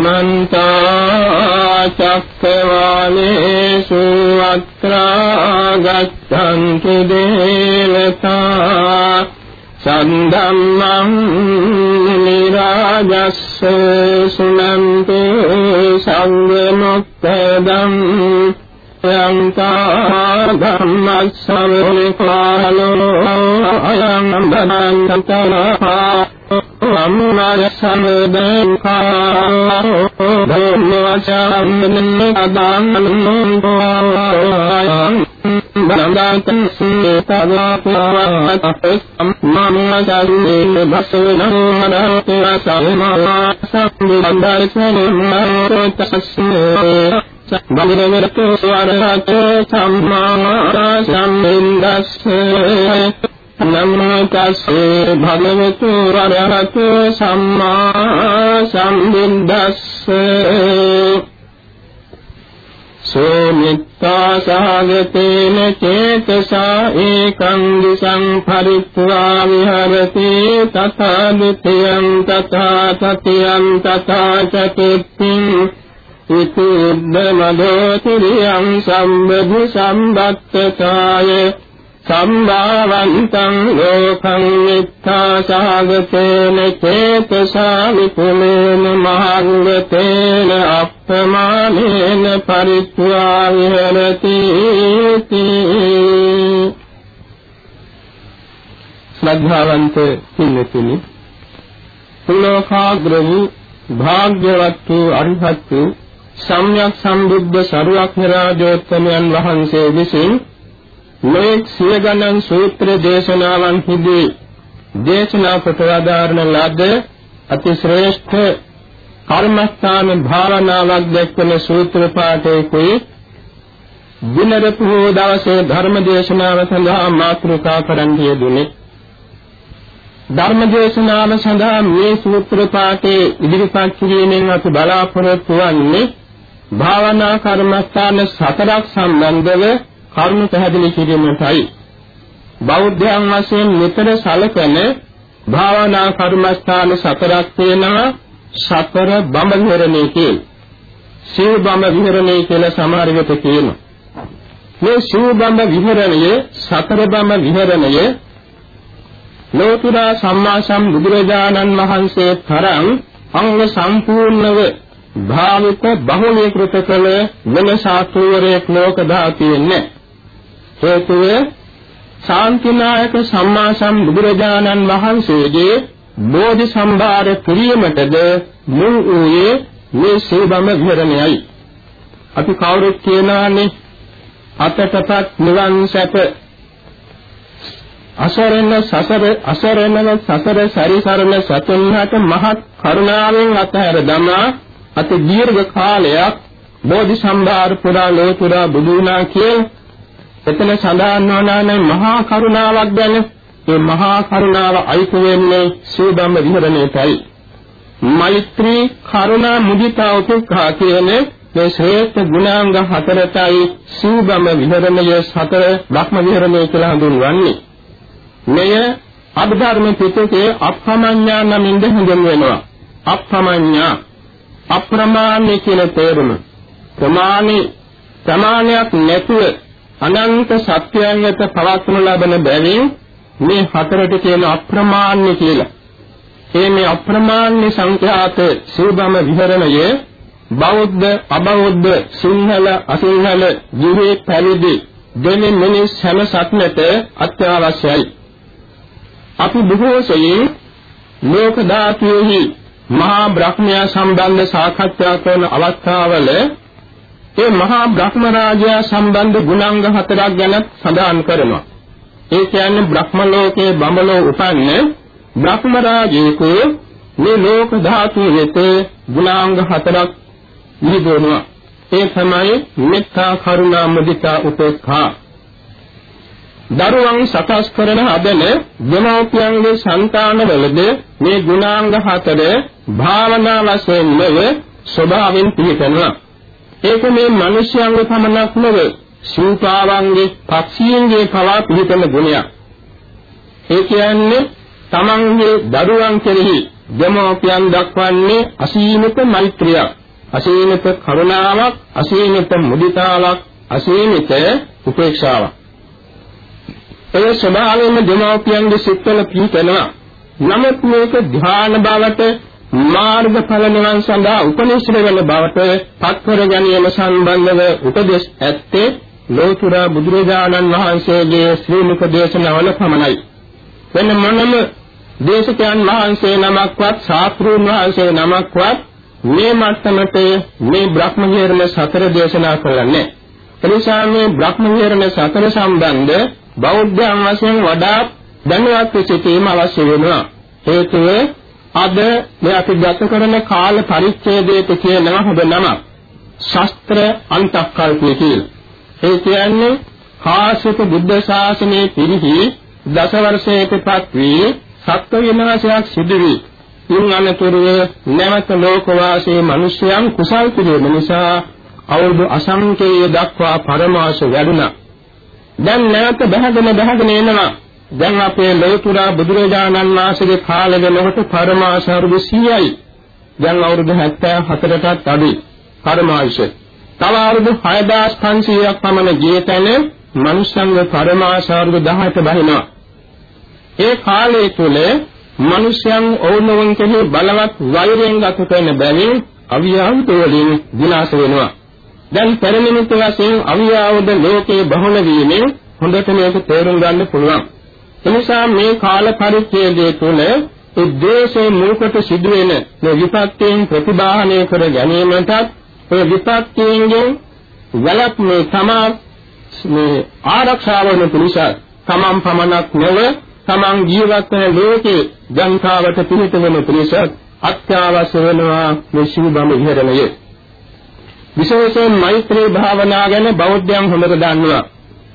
සමන්ත චක්කවාලේසු අත්‍රා ගච්ඡන්තු දේවතා සන්ධම්මං නිරාජස්ස සුනන්තු සංඝ මොක්ඛදම් යංකා ධම්මස්සවනේ කාලෝ අයං බදන්තං අම්මාය සමදං කාරෝ ධම්මචාරණං අදානං පායං බන්දාතං සීතදාපවත සම්මානසන්නේ භසනං මනෝතර සම්මා සම්බන්දාසනේ මරතස්සේ බලිරවරතු ස්වරතෝ සම්මා සම්බින්දස්සේ නමෝ තස්සේ භගවතු රහතු සම්මා සම්බුද්දස්සේ සෝමිත්තා සාගතේන චේතසා ඒකං දිසං පරිත්වා විහරති තථා ဒ ුතියං තථා තතියං තථා චතුත්ථින් ඉතිද්දමදෝ තිරියං සම්බුද්ධ සම්බත්තකාය සම්භාවන්තං ලෝකං මිත්‍යා සාගතේන චේතසා විපුලේන මහංගතේන අප්පමානේන පරිත්‍වා විහෙරති ශ්‍රද්ධාවන්ත පින්තුනි සුලෝකාග්‍ර වූ භාග්‍යවත් වූ අරිහත් වූ සම්්‍යක් සම්බුද්ධ සරුවක්ඛ රාජෝත්තමයන් වහන්සේ විසින් මේ සිය ගණන් සූත්‍ර දේශනාවන් හිදී දේශනා කොට වදාරන ලද අති ශ්‍රේෂ්ඨ කර්මස්ථාන භාවනාවක් දැක්වෙන සූත්‍ර පාඨයකයි දිනරතු දවසේ ධර්ම දේශනාව සඳහා මාතෘකා කරන් යෙදුනේ ධර්ම දේශනාව සඳහා මේ සූත්‍ර පාඨයේ ඉදිරිපත් කිරීමෙන් අපි බලාපොරොත්තු වන්නේ භාවනා කර්මස්ථාන සතරක් සම්බන්ධව කරුණු පැහැදිලි කිරීමටයි බෞද්ධයන් වශයෙන් මෙතර සැලකෙන භාවනා කර්මස්ථාන සතරක් තියෙනවා සතර බඹ විහරණේ කියලා. සිව් බඹ විහරණේ කියලා සමහර විට කියනවා. මේ සිව් බඹ විහරණය සතර බඹ විහරණය ලෝතුරා සම්මා සම්බුදුරජාණන් වහන්සේ තරම් අංග සම්පූර්ණව භාවිත බහුලීකృత කළ වෙන සාතුවරයක් ලෝක ධාතියෙන්නේ හේතුව ශාන්තිනායක සම්මා සම්බුදුරජාණන් වහන්සේගේ බෝධි සම්භාර කිරීමටද මුල් වූයේ මේ සේබම විහරණයයි. අපි කවුරුත් කියනානේ අතටපත් නිවන් සැප අසරණ සසර අසරණව සසර සරිසරණ සතුන්හට මහත් කරුණාවෙන් අතහැර දමා අති දීර්ඝ කාලයක් බෝධි සම්භාර පුරා ලෝතුරා බුදු වුණා කියලා එතන සඳහන් වනානේ මහා කරුණාවක් ගැන. ඒ මහා කරුණාව අයිති වෙන්නේ සූදම්ම විහරණයටයි. මෛත්‍රී කරුණා මුදිතා උපේක්ඛා කියන මේ ශ්‍රේෂ්ඨ ගුණාංග හතරටයි සූදම්ම විහරණය සතර ධර්ම විහරණය කියලා හඳුන්වන්නේ. මෙය අභිධර්ම පිටකේ අප්‍රමඤ්ඤා නමින් හඳුන්වනවා. අප්‍රමඤ්ඤා. අප්‍රමාණ්‍ය කියන තේරුම. ප්‍රමාණි ප්‍රමාණයක් නැතුව අනන්ත සත්‍යයන් වෙත පවත්වනු ලබන බැවින් මේ හතරට කියන අප්‍රමාණ්‍ය කියලා. ඒ මේ අප්‍රමාණ්‍ය සංඛ්‍යාත සූබම විහරණයේ බෞද්ධ අබෞද්ධ සිංහල අසිංහල ජීවේ පැවිදි දෙමි මිනිස් හැම සත්නට අත්‍යවශ්‍යයි. අපි බොහෝ සෙයින් ලෝක ධාතුෙහි මහා බ්‍රහ්මයා සම්බන්ධ සාකච්ඡා කරන අවස්ථාවල ඒ මහා බ්‍රහ්ම රාජයා සම්බන්ධ ගුණාංග හතරක් ගැන සඳහන් කරනවා. ඒ කියන්නේ බ්‍රහ්ම ලෝකයේ බඹලෝ උපන්නේ බ්‍රහ්ම රාජයෙකු මේ ලෝක ධාතු වෙත ගුණාංග හතරක් නිදොනවා. ඒ තමයි මෙත්තා කරුණා මුදිතා උපේක්ඛා. දරුවන් සකස් කරන හදන දෙමෝපියන්ගේ సంతානවලද මේ ගුණාංග හතර භාවනා වශයෙන් නෙව ස්වභාවයෙන් පිළිපෙනවා. ඒක මේ මිනිස්යන්ගේ පමණක් නෙවෙයි සූපාවන්ගේ පක්ෂීන්ගේ පවා පිළිපෙන ගුණයක්. ඒ කියන්නේ තමන්ගේ දරුවන් කෙරෙහි දෙමෝපියන් දක්වන්නේ අසීමිත මෛත්‍රියක්, අසීමිත කරුණාවක්, අසීමිත මුදිතාවක්, අසීමිත උපේක්ෂාවක්. ඒ ස්වභාවයෙන්ම දෙමෝපියන්ගේ සිත්වල පිහිටනවා. නමුත් මේක ධ්‍යාන බවට මාර්ගඵල නිවන් සඳහා උපනිශ්‍ර වෙන බවට පත්වර ගැනීම සම්බන්ධව උපදෙස් ඇත්තේ ලෝතර බුදුරජාණන් වහන්සේගේ ශ්‍රී මුඛ දේශනාවල පමණයි. වෙන මොනම දේශකයන් වහන්සේ නමක්වත් ශාස්ත්‍රූන් වහන්සේ නමක්වත් මේ මට්ටමට මේ බ්‍රහ්මවිහරණ සතර දේශනා කරන්නේ. එනිසා මේ බ්‍රහ්මවිහරණ සතර සම්බන්ධ බෞද්ධයන් වශයෙන් වඩා දැනුවත් සිටීම අවශ්‍ය වෙනවා. හේතුව අද මේ අපි ගත කරන කාල පරිච්ඡේදයට කියනවා හොඳ නම. ශාස්ත්‍ර අන්තක්කල්පය කියලා. ඒ කියන්නේ කාශ්‍යප බුද්ධ ශාසනයේ පිරිහි දස වර්ෂයකපත් වී සත්ව විනාශයක් සිදු වී ඉන් අනතුරුව නැවත ලෝක වාසී මිනිසයන් කුසල් කිරීම නිසා අවුරුදු අසංකේය දක්වා පරමාශ වැඩුණා. දැන් නැවත බහගෙන බහගෙන එනවා. දැන් අපේ ලෝතුරා බුදුරජාණන් වහන්සේගේ කාලෙ වෙනකොට පරමාශ අවුරුදු 100යි. දැන් අවුරුදු 74ටත් අඩුයි. පරමාශ. තව අවුරුදු 6500ක් පමණ ජීවිතන මනුෂ්‍යංග පරමාශ අවුරුදු 10ට බහිනවා. ඒ කාලය තුල මිනිසයන් ඕනෝන් කෙනෙහි බලවත් වෛරයෙන් ගත කරන බැවින් අවියාවුත වලින් විනාශ වෙනවා. දැන් පරිණිමිත වශයෙන් අවියාවුද ලෝකේ බහුල වීමෙන් හොඳට මේක තේරුම් ගන්න පුළුවන්. එනිසා මේ කාල පරිච්ඡේදය තුළ ඒ දේශේ මූලකට සිදුවෙන මේ විපත්යෙන් ප්‍රතිබාහනය කර ගැනීමටත් ඒ විපත්යෙන් වලක් මේ තමා මේ ආරක්ෂාව වෙන පිණිස තමන් පමණක් නොවේ තමන් ජීවත් වෙන ලෝකේ ජනතාවට පිහිට වෙන පිණිස අත්‍යවශ්‍ය වෙනවා මේ ශිවබම ඉහෙරණය. විශේෂයෙන් මෛත්‍රී භාවනා ගැන බෞද්ධයන් හොඳට දන්නවා.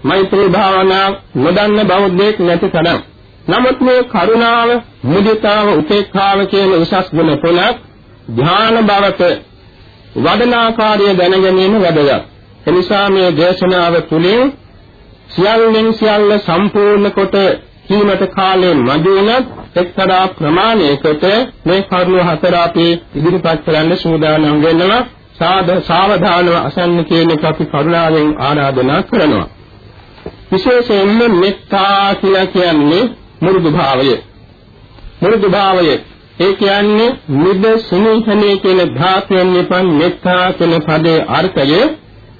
මෛත්‍රී භාවනා නොදන්න බෞද්ධයෙක් නැති තරම්. නමුත් මේ කරුණාව, මුදිතාව, උපේක්ඛාව කියන උසස් ගුණ තුනක් ධ්‍යාන බවට වඩනාකාරය දැනගැනීම වැදගත්. එනිසා මේ දේශනාව තුළින් සියල්ලෙන් සියල්ල සම්පූර්ණ කොට කීමට කාලේ මදි වුණත් එක්තරා ප්‍රමාණයකට මේ කරුණු හතර අපි ඉදිරිපත් කරන්න සූදානම් වෙනවා සාද සාවධානව අසන්න කියන එක අපි කරුණාවෙන් ආරාධනා කරනවා විශේෂයෙන්ම මෙත්තා කියලා කියන්නේ මෘදු භාවය මෘදු භාවය ඒ කියන්නේ නිද සුනිහනේ කියන ධාතුවෙන් නිපන් මෙත්තා කියන පදේ අර්ථය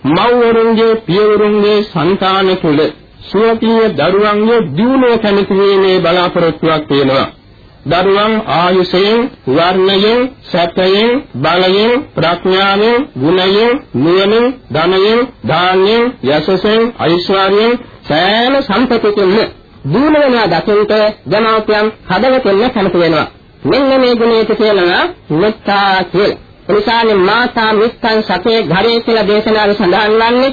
මව්වරුන්ගේ පියවරුන්ගේ సంతාන තුල සුවපිය දරුවන්ගේ දියුණුව කැමති වීමේ බලාපොරොත්තුවක් තියෙනවා. දරුවන් ආයුෂයෙන්, වර්ණයෙන්, සැපයෙන්, බලයෙන්, ප්‍රඥාවෙන්, ගුණයෙන්, නුවණින්, ධනයෙන්, දාන්යෙන්, යසසෙන්, ඓශ්වර්යයෙන් සෑම සම්පතකින්ම දූල වෙනා දකින්ට ජනෝපයන් හදවතින්ම සමත වෙනවා. මෙන්න මේ ගුණයට කියනවා මෙත්තා කියලා. එනිසානේ මාතා මිත්තන් සතේ ඝරේ කියලා දේශනාවේ සඳහන් වන්නේ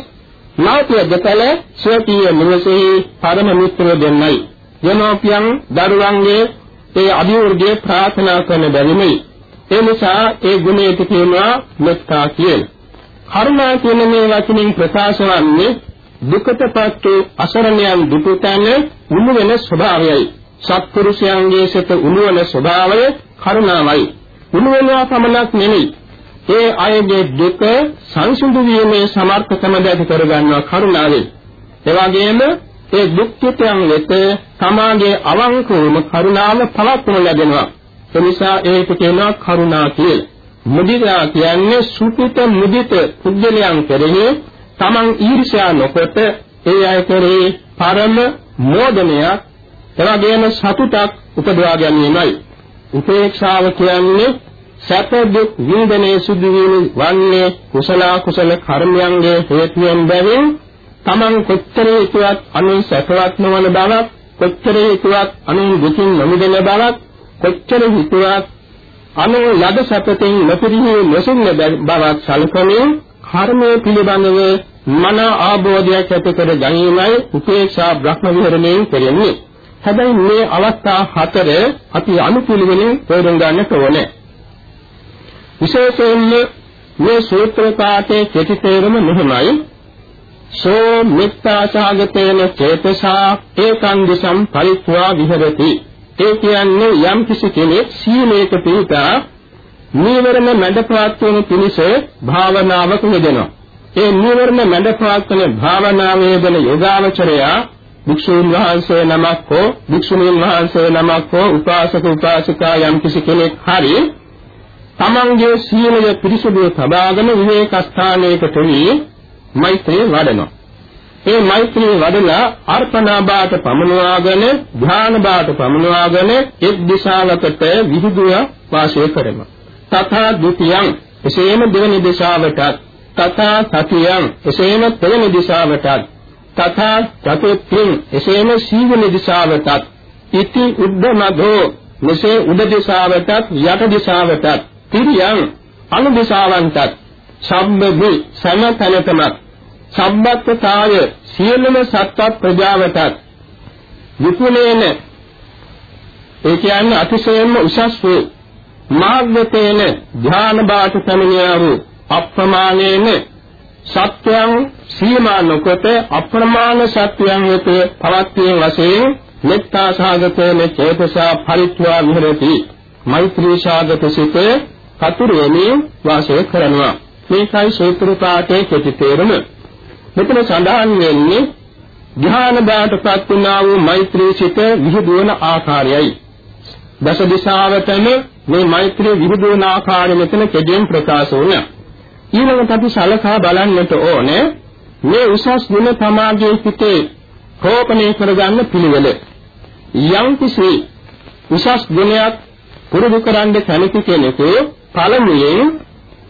මෞපිය දෙපළ සෝපිය මිනිසෙහි පරම මිත්‍ර දෙන්නයි. ජනෝපයන් දරුවන්ගේ ඒ අභිවෘද්ධිය ප්‍රාර්ථනා කරන බැවිනි. ඒ නිසා ඒ ගුණයට කියනවා මෙත්තා කියලා. කරුණා කියන මේ වචنين ප්‍රකාශ වන්නේ දුකටපත් වූ අසරණයන් දුකතන උණු වෙන ස්වභාවයයි. සත්පුරුෂයන්ගේ සිත උණු වෙන ස්වභාවය කරුණාවයි. උණු වෙනවා පමණක් නෙමෙයි ඒ අයගේ දුක සංසිඳු වීමේ සමර්ථකම දැක කරගන්නවා කරුණාවෙන්. ඒ වගේම ඒ දුක්ඛිතයන් වෙත තමාගේ අවංකවම කරුණාව පවත්වනු ලැබෙනවා. ඒ නිසා ඒක කියනවා කරුණා කියලා. මුදිතා කියන්නේ සුපිත මුදිත පුද්ගලයන් කෙරෙහි තමන් ඊර්ෂ්‍යා නොකොට ඒ අය කෙරෙහි පරම මෝදනයක් එවැගේම සතුටක් උපදවා ගැනීමයි. උපේක්ෂාව කියන්නේ සැප දුක් විඳිනේ සිදු වන්නේ කුසල කුසල කර්මයන්ගේ හේතුවෙන් බැවින් තමන් කොච්චර හිතුවත් අනුන් සැපවත් නොවන බවක් කොච්චර හිතුවත් අනුන් දුකින් නොමිදෙන බවක් කොච්චර හිතුවත් අනුන් ලද සැපතෙන් නොපිරිහි නොසින්න බවක් සැලකමින් කර්මයේ පිළිබඳව මන ආબોධයක් ඇති කර ගැනීමයි උපේක්ෂා බ්‍රහ්ම විහරණයෙන් කෙරෙන්නේ. හැබැයි මේ අවස්ථා හතර අපි අනුපිළිවෙලින් තේරුම් ගන්නට ඕනේ. විශේෂයෙන්ම මේ සූත්‍ර පාඨයේ කෙටි තේරුම මෙහිමයි සෝ මිත්‍යාසගතේන චේතසා ඒකං දිසම් පරිත්වා විහෙරති ඒ කියන්නේ යම් කිසි කෙනෙක් සීලයක පිළිපදා නීවරණ මැඩපවත් වන පිණිස භාවනාවක යෙදෙනවා. ඒ නීවරණ මැඩපවත් වන භාවනාවේ යෙදෙන යෝගාවචරයා භික්ෂුන් වහන්සේ නමක් හෝ භික්ෂුණීන් වහන්සේ නමක් හෝ උපාසක උපාසිකා යම් කිසි කෙනෙක් හරි තමන්ගේ සීලය පිරිසුදු තබාගෙන විවේක ස්ථානයකට වී මෛත්‍රිය වඩනවා. ඒ මෛත්‍රිය වඩලා අර්පණා බාට පමනවාගෙන ධ්‍යාන බාට පමනවාගෙන එක් දිශාවකට විහිදුව වාසය කරනවා. තථා ဒ ුතියං එසේම දෙවනි දිශාවටත් තථා තතියං එසේම තෙවනි දිශාවටත් තථා චතුත්ථින් එසේම සීවන දිශාවටත් ඉති උද්දමධෝ මෙසේ උඩ දිශාවටත් යට දිශාවටත් තිරියං අනු දිශාවන්ටත් සම්බදි සමතනතම සම්බත්තාය සියලුම සත්ත්ව ප්‍රජාවටත් විපුලේන ඒ කියන්නේ අතිශයින්ම උසස් වූ මාර්ගතේන ධ්‍යාන බාට පැමිණියා වූ අප්‍රමාණේන සත්‍යං සීමා නොකොට අප්‍රමාණ සත්‍යං වෙත පවත්වීම වශයෙන් මෙත්තා සාගතේන චේතසා පරිත්‍වා විහෙරති. මෛත්‍රී සාගත සිත කතුරුවෙමි වාසය කරනවා. මේකයි සූත්‍ර පාඨයේ කෙටි තේරුම. මෙතන සඳහන් වෙන්නේ ධ්‍යාන බාටපත් වුණා වූ මෛත්‍රී සිත විහිදුවන ආකාරයයි. දස දිශාවතම මේ මෛත්‍රී විහිදුවන ආකාරය මෙතන කෙටියෙන් ප්‍රකාශ වුණා. ඊළඟට අපි සලකා බලන්නට ඕනේ මේ උසස් ගුණ තමාගේ සිතේ රෝපණය කරගන්න පිළිවෙල. යම් කිසි උසස් ගුණයක් පුරුදු කරන්න කැමති කෙනෙකු පළමුවෙන්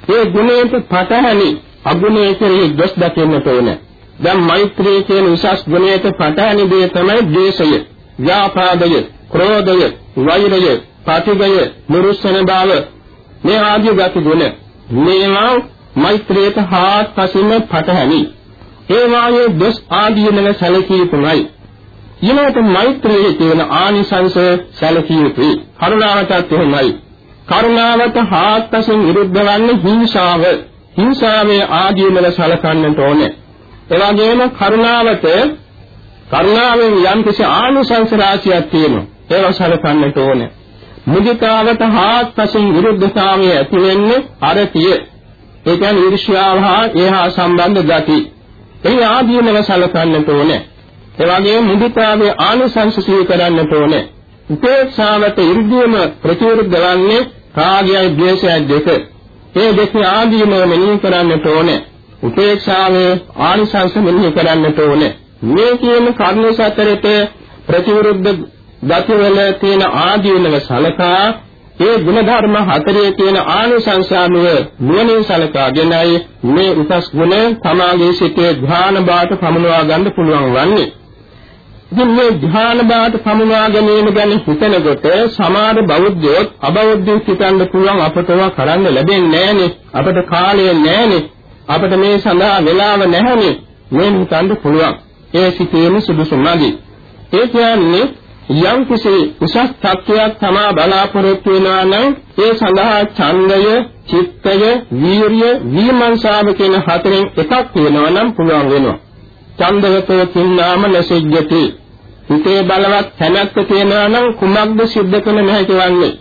ඒ ගුණයට පටහැනි අගුණයේ කෙරෙහි දොස් දකින්නට ඕනේ. දැන් මෛත්‍රී කියන උසස් ගුණයට පටහැනි දේ තමයි ද්වේෂය, ව්‍යාපාදය, ක්‍රෝධය, වෛරය, පටිඝය, මුරුස්සන බව මේ ආදී ගති ගුණ. මේවා මෛත්‍රියට හාත්පසින්ම පටහැනි. ඒ වායේ දොස් ආදීනව සැලකිය යුතුයි. ඊළඟට මෛත්‍රියේ තියෙන ආනිසංස සැලකිය යුතුයි. කරුණාවටත් එහෙමයි. කරුණාවට හාත්පසින් විරුද්ධ වන්නේ හිංසාව. හිංසාවේ ආදීනව සැලකන්නට ඕනේ. ඒ වගේම කරුණාවට කරුණාවෙන් යම් කිසි ආනිසංස රාශියක් තියෙනවා. ඒව සැලකන්නට ඕනේ. මුදිතාවට හාත්පසින් විරුද්ධතාවය ඇති වෙන්නේ අරතිය ඒ කියන්නේ ඊර්ෂ්‍යාව හා ඒහා සම්බන්ධ ගති. ඒ ආදීනව සලකන්නට ඕනේ. ඒ වගේම මුදිතාවේ ආනුසංස සිහි කරන්නට ඕනේ. උපේක්ෂාවට ඉර්ධියම ප්‍රතිවිරුද්ධ වන්නේ රාගයයි ද්වේෂයයි දෙක. ඒ දෙක ආදීනව මෙනෙහි කරන්නට ඕනේ. උපේක්ෂාවේ ආනිසංස මෙනෙහි කරන්නට ඕනේ. මේ කියන කර්ණ සතරට ප්‍රතිවිරුද්ධ ගතිවල තියෙන ආදීනව සලකා ඒ ගුණධර්ම හතරේ තියෙන ආනිසංසානුව නුවණින් සලකාගෙනයි මේ උසස් ගුණ තමාගේ සිතේ ධ්‍යාන බාට පමුණවා ගන්න පුළුවන් වන්නේ. ඉතින් මේ ධ්‍යාන බාට පමුණවා ගැනීම ගැන හිතනකොට සමහර බෞද්ධයෝ අබෞද්ධයෝ හිතන්න පුළුවන් අපටව කරන්න ලැබෙන්නේ නැහනේ. අපට කාලය නැහනේ. අපට මේ සඳහා වෙලාව නැහනේ. මේ හිතන්න පුළුවන්. ඒ සිතේම සුදුසු නැගී. ඒ කියන්නේ යම් කිසි උසස් තත්වයක් තමා බලාපොරොත්තු වෙනවා නම් ඒ සඳහා ඡන්දය, චිත්තය, වීරිය, විමර්ශාව කියන හතරෙන් එකක් වෙනවා නම් පුළුවන් වෙනවා. ඡන්දවතෝ කින්නාම නසෙජ්ජති. හිතේ බලවත් කැමැත්ත තියෙනවා නම් කුමක්ද සිද්ධ කළ නැහැ වන්නේ.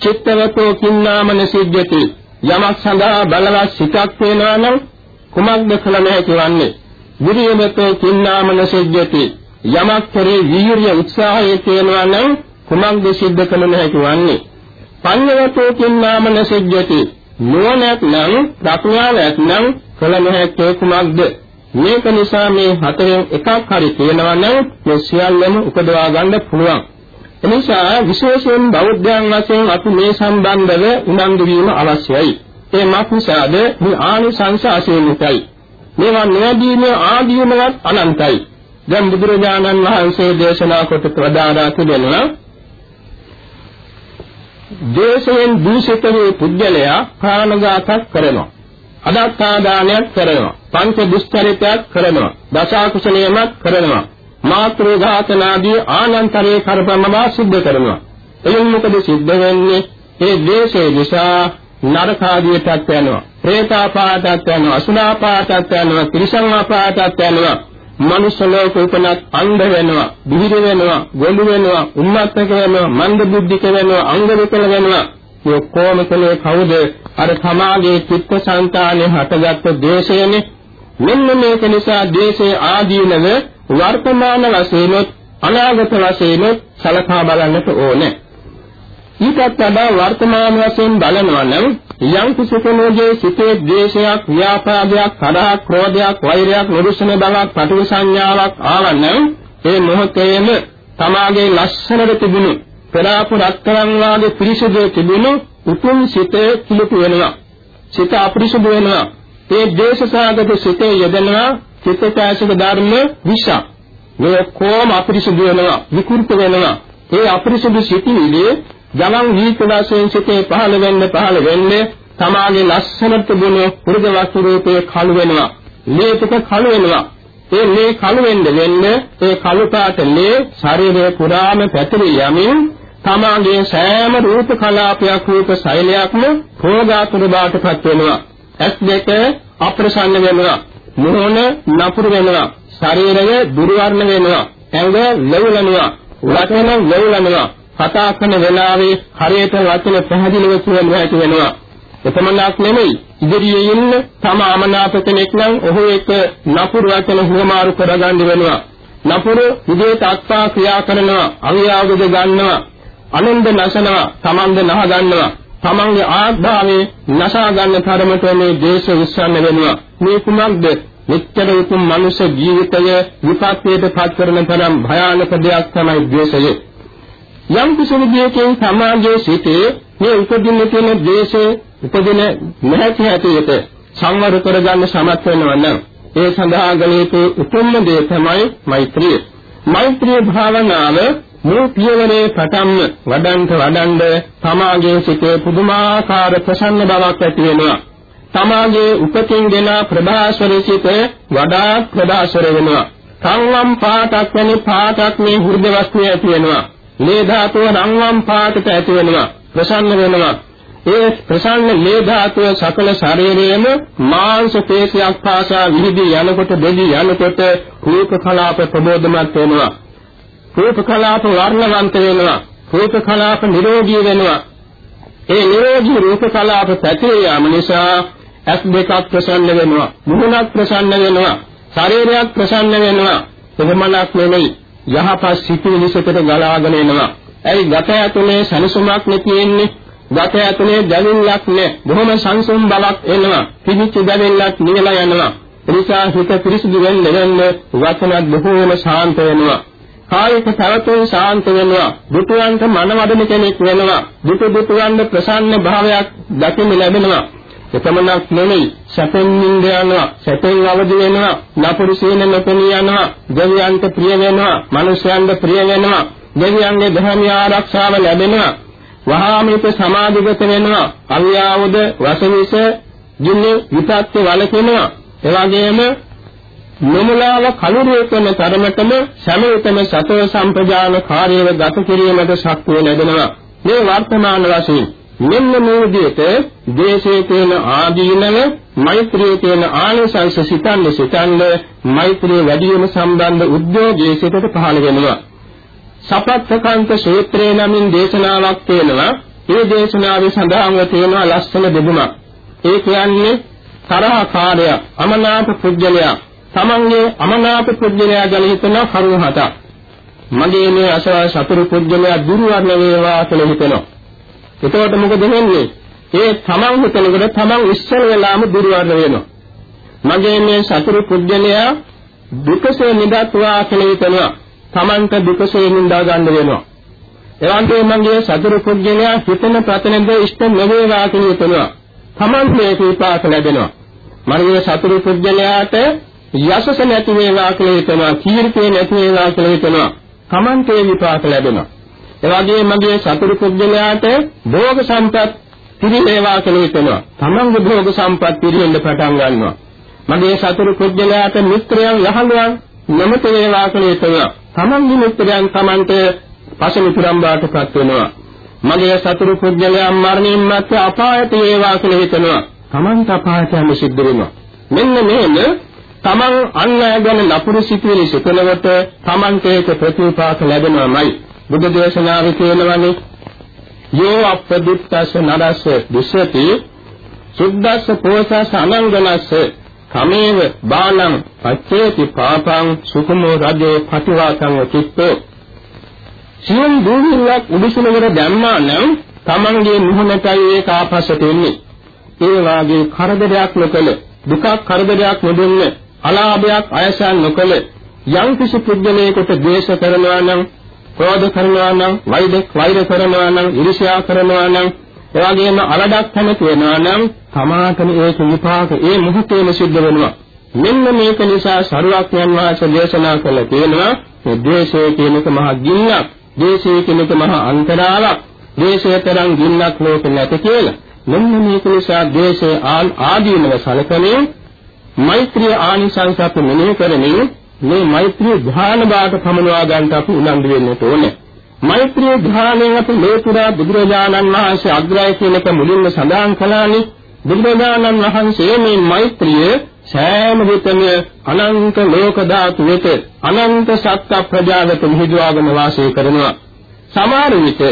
චිත්තවතෝ කින්නාම නසෙජ්ජති. යමක් සඳහා බලවත් සිතක් වෙනවා නම් කුමක්ද කළ නැහැ වන්නේ. විරියවතෝ කින්නාම නසෙජ්ජති. යමක් කරේ වීරිය උත්සාහය තියෙනවා නම් කුමක්ද සිද්ධ කළ නොහැකි වන්නේ? පඤ්ඤවතෝ කින්නාම නසෙජ්ජති. නුවණක් නම් ප්‍රඥාවක් නම් කළ නොහැකි කුමක්ද? මේක නිසා මේ හතරෙන් එකක් හරි තියෙනවා නම් මේ සියල්ලම උපදවා ගන්න පුළුවන්. එනිසා විශේෂයෙන් බෞද්ධයන් වශයෙන් අපි මේ සම්බන්ධව උනන්දු වීම අවශ්‍යයි. ඒ මාකුසාද මේ ආනිසංස අසීමිතයි. මේවා නොදීමේ ආදීනවත් අනන්තයි. දැන් බුදුරජාණන් වහන්සේ දේශනා කොට ප්‍රදානා තිබෙනවා දේශයෙන් දූෂිත වූ පුද්ගලයා ප්‍රාණඝාතයක් කරනවා. අදත්තාදානයක් කරනවා. පංච දුස්චරිතයක් කරනවා. දසාකුසලයමක් කරනවා. මාතෘ ඝාතනාදී ආනන්තරේ කර්මමවා සිද්ධ කරනවා. එයින් මොකද සිද්ධ වෙන්නේ? ඒ දේශේ නිසා නරකාදීටත් යනවා. ප්‍රේතාපාතත් යනවා. අසුනාපාතත් යනවා. ත්‍රිසං ආපාතත් යනවා. මනුෂ්‍ය ලෝක උපනත් අන්ධ වෙනවා, බිහිර වෙනවා, ගොළු වෙනවා, උන්නතක වෙනවා, මන්ද බුද්ධික වෙනවා, අංග විකල වෙනවා. මේ කොම කලේ කවුද? අර සමාගයේ චිත්තසංතානයේ හටගත් දේශයනේ. මෙන්න මේක නිසා දේශයේ ආදීනව වර්තමාන වශයෙන් අනාගත වශයෙන් සලකා බලන්නට ඕනේ. ඊටත් වඩා වර්තමාන වශයෙන් බලනවා නම් යම් කිසි කෙනෙකුගේ සිතේ ද්වේෂයක්, ව්‍යාපාදයක්, තරහක්, ක්‍රෝධයක්, වෛරයක්, නිරුෂණ බවක්, පටිඝ සංඥාවක් ආවනම් ඒ මොහොතේම තමාගේ ලස්සනට තිබුණු පෙරාපු රත්තරන් වාගේ පිරිසිදු තිබුණු උතුම් සිතේ කිලුට වෙනවා. සිත අපිරිසුදු වෙනවා. ඒ ද්වේෂසාගත සිතේ යෙදෙනවා චිත්තචෛතසික ධර්ම විෂ. මේ කොම අපිරිසුදු වෙනවා, විකෘත වෙනවා. ඒ අපිරිසුදු සිටිවිලි ගමන් වීත වශයෙන් සිටේ පහළ වෙන්න පහළ වෙන්නේ තමාගේ ලස්සනට තිබුණු පුරුද වස්තු රූපේ කළු වෙනවා. ලේපක කළු වෙනවා. ඒ මේ කළු වෙන්න වෙන්නේ ඒ කළු පාට ලේ ශරීරය පුරාම පැතිරී යමින් තමාගේ සෑම රූප කලාපයක් රූප ශෛලයක්ම රෝගාතුර බාටපත් වෙනවා. ඇස් දෙක අප්‍රසන්න වෙනවා. මොහොන නපුරු වෙනවා. ශරීරය දුර්වර්ණ වෙනවා. ඇඟ ලෙවලනවා. වචන ලෙවලනවා. කතා කරන වෙලාවේ හරියට වචන පැහැදිලිව කියන්න හැකි වෙනවා. එතමනක් නෙමෙයි. ඉදිරියේ ඉන්න තම අමනාප කෙනෙක් නම් ඔහු එක නපුරු වචන හුවමාරු කරගන්න වෙනවා. නපුරු විදේට අත්පා ක්‍රියා කරනවා, අවියාවද ගන්නවා, අනන්ද නැසනවා, තමන්ද නහ ගන්නවා. තමන්ගේ ආත්භාවයේ නැසා ගන්න තරමට මේ දේශ විශ්වන්න වෙනවා. මේ කුමක්ද? මෙච්චර උතුම් මනුෂ්‍ය ජීවිතය විපත්තියට පත් කරන තරම් භයානක දෙයක් තමයි ද්වේෂය. යම් කිසි විදියකින් සමාජයේ සිටේ මේ උපදින්න තියෙන ද්වේෂය උපදින නැති හැටියට සංවර කරගන්න සමත් වෙනවා නම් ඒ සඳහා ගලීතු උතුම්ම දේ තමයි මෛත්‍රිය. මෛත්‍රී භාවනාව මේ පියවරේ පටන්ම වඩන්ට වඩන්ඩ තමාගේ සිතේ පුදුමාකාර ප්‍රසන්න බවක් ඇති වෙනවා. තමාගේ උපතින් දෙන ප්‍රභාස්වරසිත වඩා ප්‍රභාස්වර වෙනවා. සංවම් පාටක් වැනි පාටක් මේ හෘද වස්තුවේ ඇති වෙනවා. ලේ ධාතුව රන්වම් පාටට ඇති වෙනවා ප්‍රසන්න වෙනවා. ඒ ප්‍රසන්න ලේ ධාතුව සකල ශරීරයේම මාංශ පේශියක් පාසා විහිදී යනකොට දෙවි යනකොට රූප කලාප ප්‍රබෝධමත් වෙනවා. රූප කලාප වර්ණවන්ත වෙනවා. රූප කලාප නිරෝගී වෙනවා. ඒ නිරෝගී රූප කලාප පැතිර යාම නිසා ඇස් දෙකක් ප්‍රසන්න වෙනවා. මුහුණක් ප්‍රසන්න වෙනවා. ශරීරයක් ප්‍රසන්න වෙනවා. එහෙමනක් නෙමෙයි. යහපත් සිතුවිලි සිතට ගලාගෙන එනවා. ඇයි ගත ඇතුලේ සනසුමක් නෙතියෙන්නේ? ගත ඇතුලේ දැවිල්ලක් නෑ. බොහොම සංසුම් බවක් එනවා. පිහිච්ච දැවිල්ලක් නිවලා යනවා. එනිසා හිත පිරිසිදු වෙන්න වෙන්න වචනත් බොහෝම ශාන්ත වෙනවා. කායික පැවතුම් ශාන්ත වෙනවා. දුටුවන්ට මනවදන කෙනෙක් වෙනවා. දුටු දුටුවන්ට ප්‍රසන්න භාවයක් දකින්න ලැබෙනවා. එතමනක් නෙමෙයි. සැපෙන් නිඳ යනවා සැපෙන් අවදි වෙනවා නපුරු සීන නොපෙනී යනවා දෙවියන්ට ප්‍රිය වෙනවා මනුෂ්‍යයන්ට ප්‍රිය වෙනවා දෙවියන්ගේ ධර්මීය ආරක්ෂාව ලැබෙනවා. වහාමිත සමාධිගත වෙනවා. අවියාවද වසවිස ජින්නේ විපත්ති වලකිනවා එවැගේම නොමුලාව කලුරිය කරන තරමටම සමයතම සතව සම්ප්‍රජාන කාර්යව ගත කිරීමට ශක්තිය ලැබෙනවා. මේ වර්තමාන වශයෙන් මෙන්න මේ විදිහට දේශයේ තියෙන ආදීනව මෛත්‍රියේ තියෙන ආනිසංස සිතන්න සිතන්න මෛත්‍රිය වැඩි වීම සම්බන්ධ උද්‍යෝගයේ සිතට පහළ වෙනවා. සපත්තකාන්ත සූත්‍රයේ නමින් දේශනාවක් තියෙනවා. ඒ දේශනාවේ සඳහන්ව තියෙනවා ලස්සන දෙබුමක්. ඒ කියන්නේ තරහකාරය, අමනාප පුජ්‍යලයා, තමන්ගේ අමනාප පුජ්‍යලයා ගැන හිතන කරුණ හතක්. මගේ මේ අසවල් සතුරු පුජ්‍යලයා දුර්වර්ණ වේවා කියලා හිතනවා. එතකොට මොකද වෙන්නේ? ඒ තමන් හිතනකොට තමන් ඉස්සර වෙලාම දුර්වර්ණ වෙනවා. මගේ මේ සතුරු පුද්ගලයා දුකසේ නිදත්වා කියලා හිතනවා. තමන්ට දුකසේ නිදා ගන්න වෙනවා. එවන්ගේ මගේ සතුරු පුද්ගලයා හිතන ප්‍රතනෙන්ද ඉෂ්ට නොවේවා කියලා හිතනවා. තමන් මේ විපාක ලැබෙනවා. මගේ සතුරු පුද්ගලයාට යසස නැති වේවා කියලා හිතනවා. කීර්තිය නැති වේවා කියලා හිතනවා. තමන්ට විපාක ලැබෙනවා. එවාගේ මගේ සතුරු පුද්ගලයාට භෝග සම්පත් පිරිනේවා කියලා හිතනවා. තමන්ගේ භෝග සම්පත් පිරිනෙන්න පටන් ගන්නවා. මගේ සතුරු පුද්ගලයාට මිත්‍රයන් යහළුවන් නමත වේවා කියලා හිතනවා. තමන්ගේ මිත්‍රයන් තමන්ට පසමිතුරම් බාටපත් වෙනවා. මගේ සතුරු පුද්ගලයන් මරණින් මත්තේ අපායට වේවා කියලා හිතනවා. තමන්ට අපායට යන්න සිද්ධ වෙනවා. මෙන්න මේන තමන් අන් අය ගැන නපුරු සිතුවිලි සිතනකොට තමන්ට ඒක ප්‍රතිපාක ලැබෙනවමයි. බුද්ධ දේශනාවේ කියනවනේ. යෝ අපදිත්තස නරස දුස්සති සුද්දස්ස පෝසස අනංගනස්ස කමේව බාලං පච්චේති පාපං සුකුමෝ රජෝ පටිවාසං චිත්තෝ. සියුම් දූවිල්ලක් උඩුසුලවර දැම්මා නම් තමන්ගේ මුහුණටයි ඒක ආපස්සට එන්නේ ඒ වාගේ කරදරයක් නොකළ දුකක් කරදරයක් නොදුන්න අලාභයක් අයසන් නොකළ යම් කිසි පුද්ගලයෙකුට ද්වේෂ කරනවා නම් ක්‍රෝධ කරනවා නම් වෛර වෛර කරනවා නම් ඊර්ෂ්‍යා කරනවා නම් එවාගෙම අලඩක් කැමති වෙනවා නම් තමාටම ඒක විපාක ඒ මොහොතේම සිද්ධ වෙනවා. මෙන්න මේක නිසා සරුවක්යන් වහන්සේ දේශනා කළ තියෙනවා මේ ද්වේෂය කියන එක මහ ගින්නක් ද්වේෂය කියන එක මහ අන්තරාවක් ද්වේෂය තරම් ගින්නක් ලෝකෙ නැත කියලා. මෙන්න මේක නිසා ද්වේෂය ආදීනව සලකමින් මෛත්‍රී ආනිසංස අපි මෙනෙහි කරමින් මේ මෛත්‍රී ධ්‍යාන බාට පමනවා ගන්නට අපි උනන්දු වෙන්න ඕනේ. මෛත්‍රී ධ්‍යානයෙන් අපි ලෝතුරා බුදුරජාණන් වහන්සේ අග්‍රය කියන එක මුලින්ම සඳහන් කළානේ. බුදුරජාණන් වහන්සේ මේ මෛත්‍රිය සෑම විටම අනන්ත ලෝක ධාතු වෙත අනන්ත සත්‍ය ප්‍රජාවට මිහිදුවාගෙන වාසය කරනවා. සමහර විට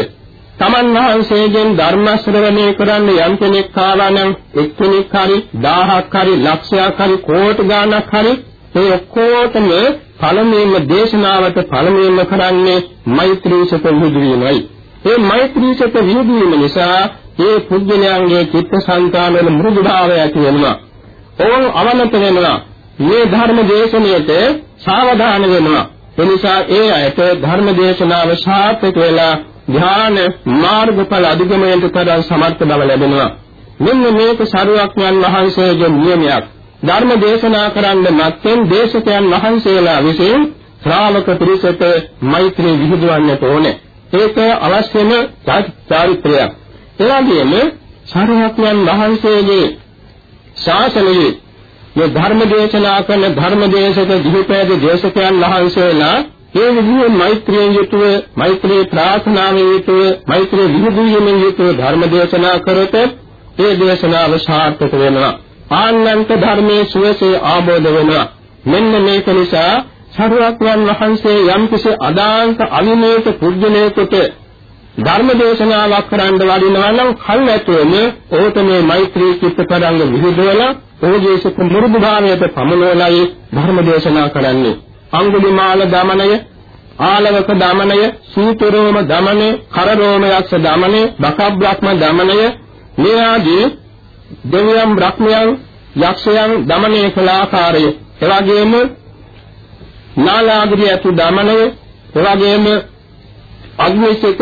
තමන් වහන්සේගෙන් ධර්ම ශ්‍රවණය කරන්න යම් කෙනෙක් ආවා නම් එක්කෙනෙක් හරි 1000ක් හරි ලක්ෂයක් හරි කෝටි ගාණක් හරි ඒ ඔක්කොටම පළමුවෙන්ම දේශනාවට පළමුවෙන්ම කරන්නේ මෛත්‍රී සිත විහිදුවීමයි. ඒ මෛත්‍රී සිත විහිදුවීම නිසා ඒ පුද්ගලයන්ගේ චිත්තසංතානවල මෘදුභාවය ඇති වෙනවා. ඕන් අවනත වෙනවා. මේ ධර්ම දේශනාවට සාවධාන වෙනවා. එනිසා ඒ අයට ධර්ම දේශනාව සාර්ථක වෙලා ධ්‍යාන මාර්ගඵල අධිගමනයට තරම් සමර්ථ බව ලැබෙනවා. මෙන්න මේක සරුවක්ඥන් වහන්සේගේ නියමයක්. ධර්ම දේශනා කරන්න මත්තෙන් දේශකයන් වහන්සේලා විසින් ශ්‍රාවක පිරිසට මෛත්‍රී විහිදුවන්නට ඕනේ. ඒක අවශ්‍යම චාරිත්‍රයක්. එවැගේම සරුවක්ඥන් වහන්සේගේ ශාසනයේ මේ ධර්ම දේශනා කරන ධර්ම දේශක දිවිපෑද දේශකයන් වහන්සේලා ඒ විදිහේ මෛත්‍රියෙන් යුතුව මෛත්‍රී ප්‍රාර්ථනාවෙන් යුතුව මෛත්‍රී විහිදුවීමෙන් යුතුව ධර්ම දේශනා කරොත් ඒ දේශනාව සාර්ථක වෙනවා. ආනන්ත ධර්මයේ සුවසේ ආબોධ වෙනවා. මෙන්න මේක නිසා සරුවක්යන් වහන්සේ යම්කිසි අදාන්ත අවිනේක පුජ්‍යලයකට ධර්ම දේශනාවක් කරන්න වඩිනවා නම් කල් ඇතුවම ඕත මේ මෛත්‍රී චිත්ත තරංග විහිදුවලා ඕජේසක මුරුදු භාවයට පමනවලයි ධර්ම දේශනා කරන්නේ. අංගුලිමාල දමනය, ආලවක දමනය, සූතරෝම දමනය, කරරෝම යක්ෂ දමනය, බකබ්‍රහ්ම දමනය මේ ආදී දෙවියන් බ්‍රහ්මයන් යක්ෂයන් দমনය කළ ආකාරය. එවාගෙම නාලාගිරිය තු দমনය එවාගෙම අග්නිසිත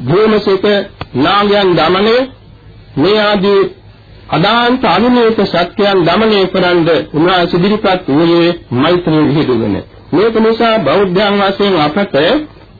භූමසිත නාගයන් দমনය මේ ආදී අදාන්ත අනුමේත සත්‍යයන් দমনය කරන්ද උන්වහන්සේ ඉදිරිපත් වූයේ මෛත්‍රී විහිදුගෙන මේක නිසා බෞද්ධයන් වශයෙන් අපට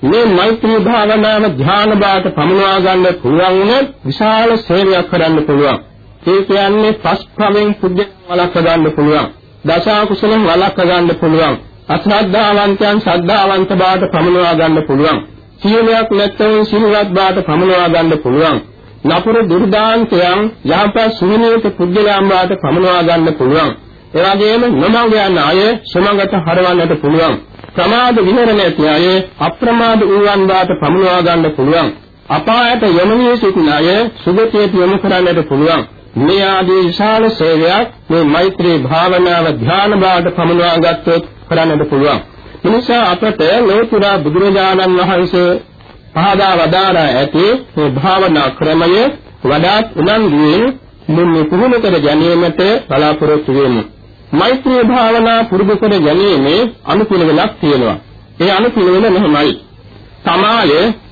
මේ මෛත්‍රී භාවනාව ධ්‍යාන බාට පමුණවා ගන්න පුළුවන් විශාල සේවයක් කරන්න පුළුවන්. ඒ කියන්නේ පස්පවෙන් පුජ්‍ය වලක්ව ගන්න පුළුවන්. දස අකුසලෙන් වලක්ව ගන්න පුළුවන්. අශ්‍රද්ධාවන්තයන් ශ්‍රද්ධාවන්ත බවට පමනවා ගන්න පුළුවන්. සීලයක් නැත්නම් සීලවත් බවට පමනවා ගන්න පුළුවන්. නපුරු දුර්දාන්තයන් යහපත් සුවිනීත පුජ්‍යලයන් බවට පමනවා ගන්න පුළුවන්. ඒ වගේම නොමඟ යන අය සමඟට හරවන්නට පුළුවන්. ප්‍රමාද විහරණ ඇති අය අප්‍රමාද වූවන් බවට පමනවා ගන්න පුළුවන්. අපායට යමනිය සිටින අය සුගතියට යොමු කරන්නට පුළුවන්. මේ ආදී විශාල සේවයක් මේ මෛත්‍රී භාවනාව ධ්‍යාන බාට පමුණවා ගත්තොත් කරන්නට පුළුවන්. මිනිසා අපට ලෝතුරා බුදුරජාණන් වහන්සේ පහදා වදාරා ඇති මේ භාවනා ක්‍රමය වඩාත් උනන්දුවෙන් මුන්නේ පුහුණු කර ගැනීමට බලාපොරොත්තු වෙමු. මෛත්‍රී භාවනා පුරුදු කර ගැනීමේ අනුපිළිවෙලක් තියෙනවා. ඒ අනුපිළිවෙල මෙහෙමයි. සමාය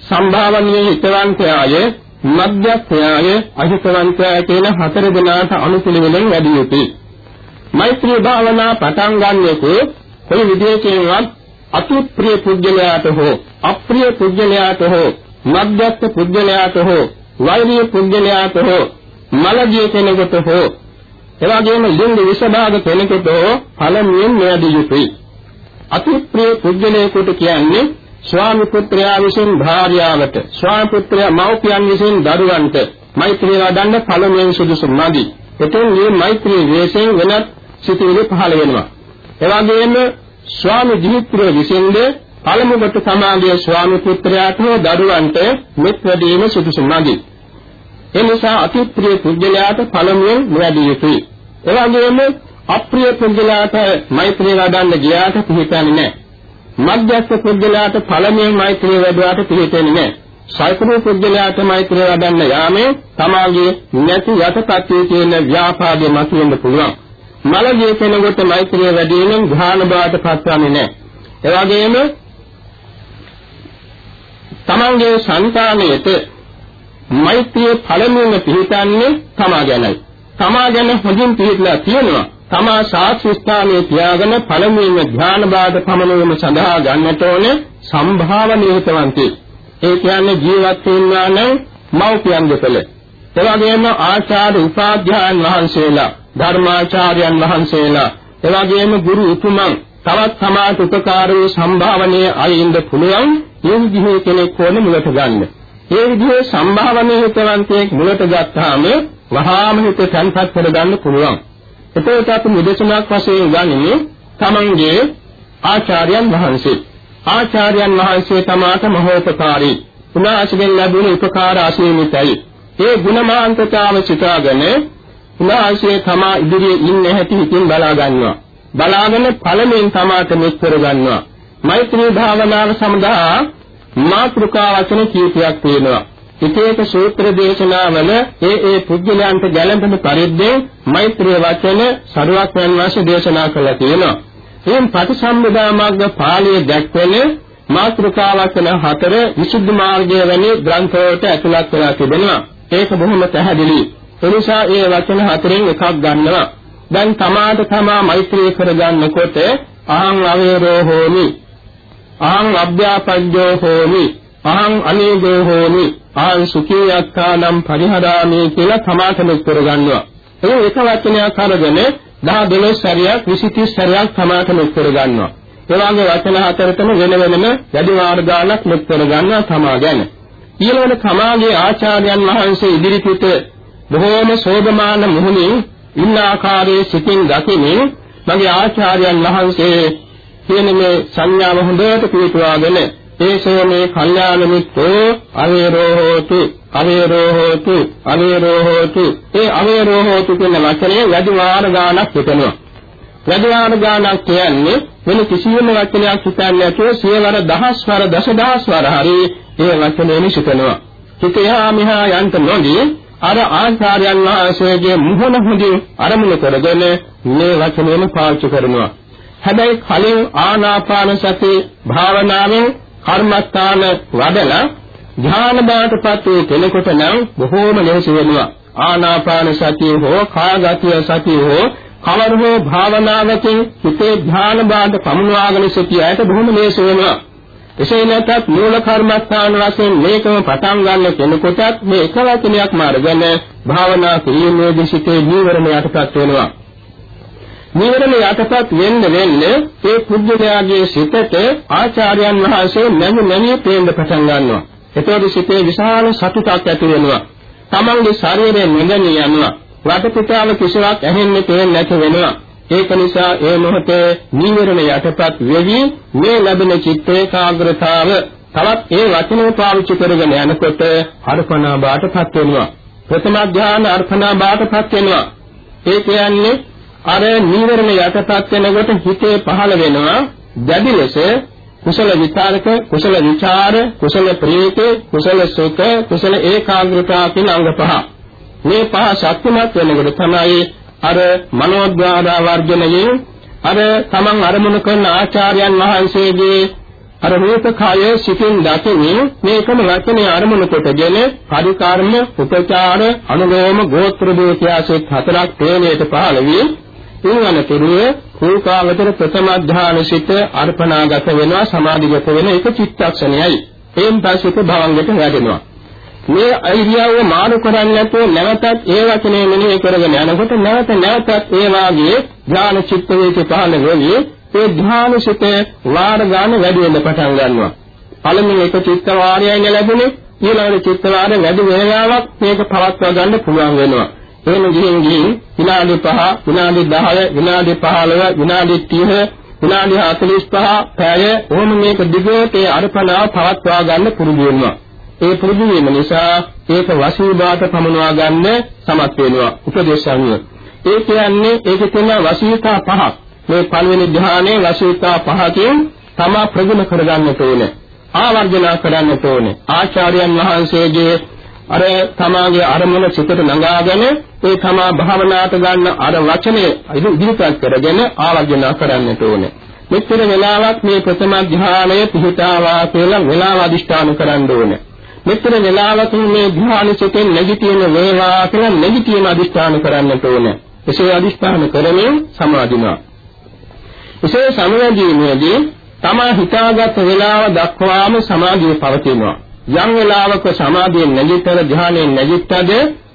සම්භාවනීය හිතවන්තයාය මධ්‍යස්ථයාය අහිතවන්තයා කියන හතර දෙනාට අනුපිළිවෙලෙන් වැඩි යුතුයි. මෛත්‍රී භාවනා පටන් ගන්නකොට කොයි විදිහකින්වත් අතිප්‍රිය පුජ්‍යලයාට හෝ අප්‍රිය පුජ්‍යලයාට හෝ මධ්‍යස්ථ පුජ්‍යලයාට හෝ වෛරීය පුජ්‍යලයාට හෝ මලජී කෙනෙකුට හෝ එවාගෙම ලිංග විෂභාග කෙනෙකුට හෝ පළමුවෙන් මෙයදී යුතුයි. අතිප්‍රිය පුජ්‍යලයෙකුට කියන්නේ ස්වාමි පුත්‍රයා විසින් භාර්යාවට ස්වාමි පුත්‍රයා මව්පියන් විසින් දරුවන්ට මෛත්‍රිය වඩන්න පළමුවෙන් සුදුසු නැදි. එතෙන් මේ මෛත්‍රී වේසෙන් වෙනත් සිතුවිලි පහළ වෙනවා. එවැගේම ස්වාමි දිහිත්‍රය විසින්ද පළමු කොට සමාගයේ ස්වාමි පුත්‍රයාට හෝ දරුවන්ට මෙත් වැඩීම සුදුසු නැගී. ඒ නිසා අතිප්‍රිය පුද්ගලයාට පළමුවෙන් නොවැඩිය යුතුයි. එවැගේම අප්‍රිය පුද්ගලයාට මෛත්‍රිය වඩන්න ගියාට පිළිපැන්නේ නැහැ. මධ්‍යස්ථ පුද්ගලයාට පළමුවෙන් මෛත්‍රිය වැඩුවාට පිළිපැන්නේ නැහැ. සල්පුරු පුද්ගලයාට මෛත්‍රිය වඩන්න යාමේ තමාගේ නැති යටපත් තියෙන ව්‍යාපාදේ මතුවෙන්න පුළුවන්. මලගේ කෙනෙකුට මෛත්‍රිය වැඩිවෙන ධ්‍යාන බවට පත්වන්නේ නැහැ. ඒ වගේම තමන්ගේ సంతානයේත මෛත්‍රිය පළමුවෙන් පිළිපන්නේ තමා ගැනයි. තමා ගැන හොඳින් පිළිපලා තියෙනවා. තමා සාක්ෂි ස්ථානයේ තියාගෙන පළමුවෙන් ධ්‍යාන බාධ පමණවම සඳහා ගන්නට ඕනේ සම්භාවනීයතවන්ති. ඒ කියන්නේ ජීවත් වෙනවා නම් මෞපියන් දෙපළ. එවැගේම ආචාර්ය උපාධ්‍යායන් වහන්සේලා, ධර්මාචාර්යයන් වහන්සේලා, එවැගේම ගුරු උතුමන් තවත් සමාජ උපකාරී සම්භාවනීය අයින්ද පුළුවන් මේ විදිහේ කෙනෙක් ඕනේ මුලට ගන්න. මේ විදිහේ සම්භාවනීය හිතවන්තයෙක් මුලට ගත්තාම වහාම හිත තැන්පත් කරගන්න පුළුවන්. එතකොට අපි නිදර්ශනයක් වශයෙන් ගන්නේ තමන්ගේ ආචාර්යයන් වහන්සේ. ආචාර්යයන් වහන්සේ තමාට මහෝපකාරී. උනාසිකෙන් ලැබුණ උපකාර අසීමිතයි. ඒ ගුණමාන්තතාව සිතාගෙන උනාසිකේ තමා ඉදිරියේ ඉන්න හැටි හිතින් බලා ගන්නවා. බලාගෙන ඵලයෙන් තමාට මෙත් කර ගන්නවා. මෛත්‍රී භාවනාව සඳහා මාත්‍රිකා වචන කීපයක් තියෙනවා. එක එක සූත්‍ර දේශනාවල ඒ ඒ පුද්ගලයන්ට ගැළපෙන පරිද්දෙන් මෛත්‍රී වචන සරුවක් වහන්සේ දේශනා කළා තියෙනවා. එයින් ප්‍රතිසම්පදා මාර්ග පාළියේ දැක්වෙන මාත්‍රිකා වචන හතර විසුද්ධි මාර්ගය වැනි ග්‍රන්ථවලට ඇතුළත් වෙලා තිබෙනවා. ඒක බොහොම පැහැදිලි. එනිසා ඒ වචන හතරෙන් එකක් ගන්නවා. දැන් තමාට තමා මෛත්‍රී කරගන්නකොට අහං අවේරෝ හෝමි අහං අභ්‍යාපජ්ජෝ හෝමි අහං අනේගෝ හෝමි අහං සුඛී යත්තානම් පරිහරාමි කියලා තමාටම කරගන්නවා. ඒ එක වචනයක් අරගෙන 10 12 සැරයක් 20 30 සැරයක් තමාටම කරගන්නවා. ඒ වගේ වචන හතරතම වෙන වෙනම වැඩි වාර ගාණක් මෙත් කරගන්නවා තමා ගැන. ඊළඟට තමාගේ ආචාර්යයන් වහන්සේ ඉදිරිපිට බොහෝම සෝභමාන මුහුණින් ඉන්න ආකාරයේ සිතින් දකිමින් මගේ ආචාර්යයන් වහන්සේ කියන මේ සංඥාව හොඳට පිළිතුවාගෙන ඒසෝ මේ කල්යාණ මිත්‍රෝ අවේරෝ හෝතු අවේරෝ හෝතු අවේරෝ හෝතු ඒ අවේරෝ හෝතු කියන වචනේ වැඩි වාර ගාණක් හිතෙනවා. වැඩි වාර ගාණක් කියන්නේ වෙන කිසියම් වචනයක් හිතන්නේ නැතුව සියවර දහස්වර දසදහස්වර හරි ඒ වචනේනි සිතනවා. හිතයා මිහා යන්ත නොදී අර ආචාර්යයන් වහන්සේගේ මුහුණ හොඳින් අරමුණු කරගෙන මේ වචනේම පාවිච්චි කරනවා. හැබැයි කලින් ආනාපාන සති භාවනාවෙන් කර්මස්ථාන වඩලා ධ්‍යාන බාටපත් වූ කෙනෙකුට නම් බොහෝම ලෙහෙසි වෙනවා. ආනාපාන සතිය හෝ කාගතිය සතිය හෝ කවර හෝ භාවනාවකින් හිතේ ධ්‍යාන බාට පමුණවාගෙන සිටියට බොහොම ලෙහෙසි වෙනවා. එසේ නැත්නම් මූල කර්මස්ථාන වශයෙන් මේකම පටන් ගන්න කෙනෙකුටත් මේ එක වචනයක් මාර්ගන භාවනා කිරීමේදී සිටේ නීවරණ යටපත් වෙනවා. නිවරණ යටපත් වෙන්න වෙන්න ඒ පුද්ගලයාගේ සිතට ආචාර්යයන් වහන්සේ නැමු නැමී පේන්න පටන් ගන්නවා. එතකොට සිතේ විශාල සතුටක් ඇති වෙනවා. තමන්ගේ ශරීරය නිදණිය යනවා. වටපිටාව කිසිවක් ඇහෙන්නේ පේන්නේ නැති වෙනවා. ඒක නිසා ඒ මොහොතේ නිවරණ යටපත් වෙවි මේ ලැබෙන චිත්ත ඒකාග්‍රතාව තවත් ඒ වචනේ පාවිච්චි කරගෙන යනකොට අර්පණා බාටපත් වෙනවා. ප්‍රථම ඥාන අර්පණා බාටපත් වෙනවා. ඒ කියන්නේ අර නීවරණ යටපත් වෙනකොට හිතේ පහළ වෙනවා දැඩි ලෙස කුසල විචාරක කුසල විචාර කුසල ප්‍රීත කුසල සුඛ කුසල ඒකාග්‍රතාව කියන අංග පහ. මේ පහ ශක්තිමත් වෙනකොට තමයි අර මනෝද්වාර වර්ජනයෙන් අර තමන් අරමුණු කරන ආචාර්යයන් වහන්සේගේ අර රූප කය සිතින් දකිමින් මේකම වචනේ අරමුණු කොටගෙන පරිකාර්ම උපචාර අනුලෝම ගෝත්‍ර දෝත්‍යාසෙත් හතරක් තේනේට පහළ වී ඊවනතුරුව රූපාවචර ප්‍රථම ධානය සිට අර්පණාගත වෙනවා සමාධිගත වෙන එක චිත්තක්ෂණයයි. එයින් පස්සේ භවංගයට වැඩෙනවා. මේ අයිරියාව මාරු කරන්නේ නැතුව නැවතත් ඒ වචනේ මෙනෙහි කරගෙන යනකොට නැවත නැවතත් ඒ වාගේ ඥාන චිත්ත වේකේ පහළ වෙන්නේ ඒ ධ්‍යාන සිට වාර ගන්න වැඩි වෙන්න පටන් ගන්නවා. පළමුව එක චිත්ත වාරයයි ලැබුණේ ඊළඟ චිත්ත වාරය වැඩි වේලාවක් මේක පවත්වා ගන්න පුළුවන් වෙනවා. එහෙම ගිහින් ගිහින් විනාඩි 5 විනාඩි 10 විනාඩි 15 විනාඩි 30 විනාඩි 45 පැය ඕම මේක දිගට ඒ අර්පණාව පවත්වා ගන්න පුරුදු වෙනවා. ඒ පුරුදු වීම නිසා ඒක වශීභාත පමනවා ගන්න සමත් වෙනවා උපදේශයන්ය. ඒ කියන්නේ ඒකේ තියෙන වශීතා පහක්. මේ පළවෙනි ධ්‍යානයේ වශීතා පහකින් තමා ප්‍රගුණ කරගන්නට ඕනේ. ආවර්ජනා කරන්නට ඕනේ. ආචාර්යයන් වහන්සේගේ අර තමාගේ අරමුණ සිතට නඟාගෙන ඒ තමා භාවනාවට ගන්න අර වචනේ ඉදිරිපත් කරගෙන ආවර්ජනා කරන්නට ඕනේ. මෙච්චර වෙලාවක් මේ ප්‍රථම ධ්‍යානය පිහිටාවා කියලා වෙලාව අදිෂ්ඨාන කරන්න ඕනේ. මෙච්චර වෙලාවක් මේ ධ්‍යාන සිතෙන් නැගිටින වේවා කියලා නැගිටින අදිෂ්ඨාන කරන්නට ඕනේ. එසේ අදිෂ්ඨාන කරමින් සමාධිනවා. එසේ සමාධියේදී තමා හිතාගත් වේලාව දක්වාම සමාධිය පවතිනවා. යම් වෙලාවක සමාධියෙන් නැගිටතර ධ්‍යානයෙන් නැගිටතද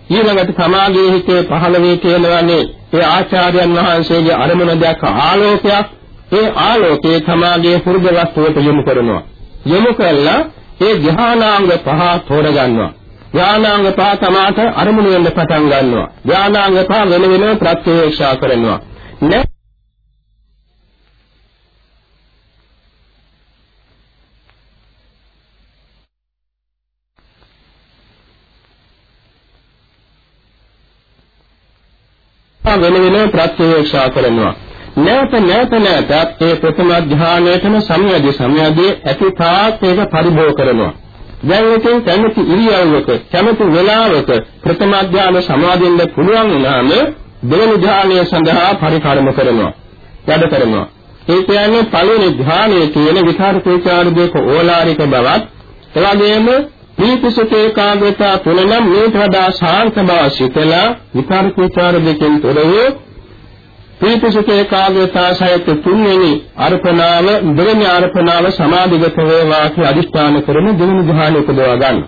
ඊළඟට සමාධියේ හිතේ පහළ වේ කියනවානේ ඒ ආචාර්යයන් වහන්සේගේ අරමුණ දැක ආලෝකයක් ඒ ආලෝකයේ සමාධියේ පුරුද වස්තුවට යොමු කරනවා. යොමු කළා ඒ ධ්‍යානාංග පහ තෝරගන්නවා. ධ්‍යානාංග පහ තමාට අරමුණු වෙන්න පටන් ගන්නවා. ධ්‍යානාංග පහ වෙන වෙනම ප්‍රත්‍යක්ෂා කරනවා. වෙන වෙනම ප්‍රත්‍යක්ෂා කරනවා. නැවත නැවත නැවතත් ඒ ප්‍රථම ධානයේතම සම්යදී සම්යදී ඇති තාක් ඒක පරිභෝග කරනවා. දැන් ඉතින් කැමති ඉරියව්වක කැමති වෙලාවක ප්‍රථම ධානය සමාදින්න පුළුවන් වුණාම දෙවෙනි ධානය සඳහා පරිකාරම කරනවා. වැඩ කරනවා. ඒ කියන්නේ පළවෙනි ධානයේ තියෙන විචාර ප්‍රචාර දෙක ඕලාරික බවත් එවැගේම ප්‍රීතිසුඛ ඒකාග්‍රතාව තුන නම් මේට වඩා ශාන්ත බව සිතලා විචාර ප්‍රචාර දෙකෙන් තොර වූ ප්‍රීතිසුඛ ඒකාග්‍රතාව සහිත තුන්වෙනි අර්පණාව දෙවෙනි අර්පණාව සමාධිගත වේවා කියලා අදිෂ්ඨාන කරන දෙවෙනි ධ්‍යානෙ උපදවා ගන්න.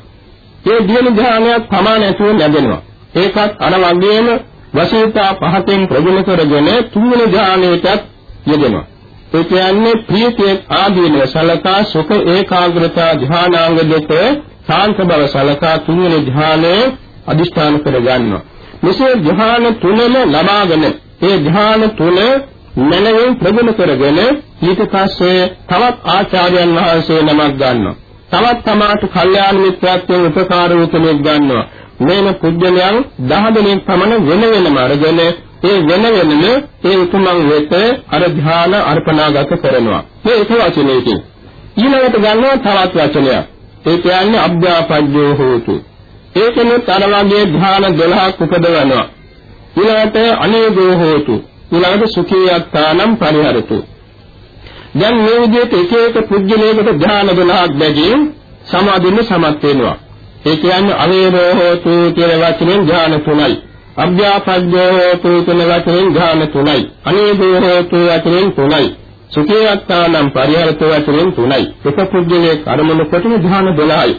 මේ දෙවෙනි ධ්‍යානයක් ප්‍රමාණ ඇතුව ලැබෙනවා. ඒකත් අර වගේම වශීතා පහතෙන් ප්‍රගුණ කරගෙන තුන්වෙනි ධ්‍යානෙටත් යෙදෙනවා. ඒ කියන්නේ ප්‍රීතිය ආදීනව සලකා සුඛ ඒකාග්‍රතාව ධ්‍යානාංග දෙක සාන්ත බව සලකා තුන්වෙනි ධ්‍යානය අදිෂ්ඨාන කර ගන්නවා. මෙසේ ධ්‍යාන තුනම ලබාගෙන ඒ ධ්‍යාන තුන මනමින් ප්‍රගුණ කරගෙන ඊට පස්සේ තවත් ආචාර්යයන් වහන්සේ නමක් ගන්නවා. තවත් තමාට කල්යාණ මිත්‍රත්වයෙන් උපකාර වූ කෙනෙක් ගන්නවා. මේන පුජ්‍යලයන් 10 දෙනෙක් පමණ වෙන වෙනම අරගෙන ඒ වෙන වෙනම ඒ උතුමන් වෙත අර ධ්‍යාන අර්පණාගත කරනවා. මේ එක වචනයකින්. ඊළඟට ගන්නවා තවත් වචනයක්. ඒ කියන්නේ අභ්‍යාපජ්ජෝ හෝතු. ඒකෙනුත් අර වගේ ධ්‍යාන 12ක් උපදවනවා. ඊළඟට අනේගෝ හෝතු. ඊළඟට සුඛියත්තානම් පරිහරතු. දැන් මේ විදිහට එක එක පුජ්‍යලයකට ධ්‍යාන 12ක් බැගින් සමාධින්න සමත් වෙනවා. ඒ කියන්නේ අවේරෝ හෝතු කියන වචනෙන් ධ්‍යාන තුනයි. අභ්‍යාපජ්ජෝ හෝතු කියන වචනෙන් ධ්‍යාන තුනයි. අනේගෝ හෝතු වචනෙන් තුනයි. සුඛියත්තානම් පරිහරතු වචනෙන් තුනයි. එක පුජ්‍යලයේ කර්මන කොටන ධ්‍යාන 12යි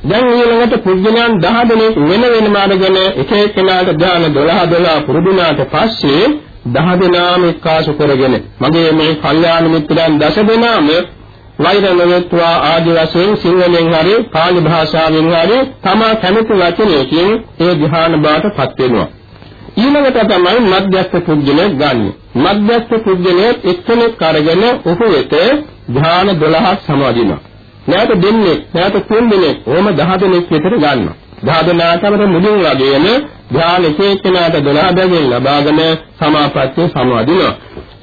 දැන් ඊළඟට පුද්ගලයන් 10 දෙනෙක් වෙන වෙනම අරගෙන එක එක්කෙනාට ධ්‍යාන 12 12 පුරුදුනාට පස්සේ 10 දෙනාම එක්කාසු කරගෙන මගේ මේ කල්යාණ මිත්‍රයන් දස දෙනාම වෛර නොවෙත්වා ආදි වශයෙන් සිංහලෙන් හරි පාලි භාෂාවෙන් හරි තමා කැමති වචනයකින් ඒ ධ්‍යාන බාටපත් වෙනවා. ඊළඟට තමයි මධ්‍යස්ථ පුද්ගලයෙක් ගන්න. මධ්‍යස්ථ පුද්ගලයෙක් එක්කෙනෙක් අරගෙන ඔහු වෙත ධ්‍යාන 12ක් සමාදිනවා. නැවත දෙන්නේ නැවත තුන් දෙනෙක් ඕම 10 දෙනෙක් විතර ගන්නවා 10 දෙනාටම මුලින් වගේම ධ්‍යාන එක එක්කෙනාට 12 බැගින් ලබාගෙන සමාපත්තිය සමාදිනවා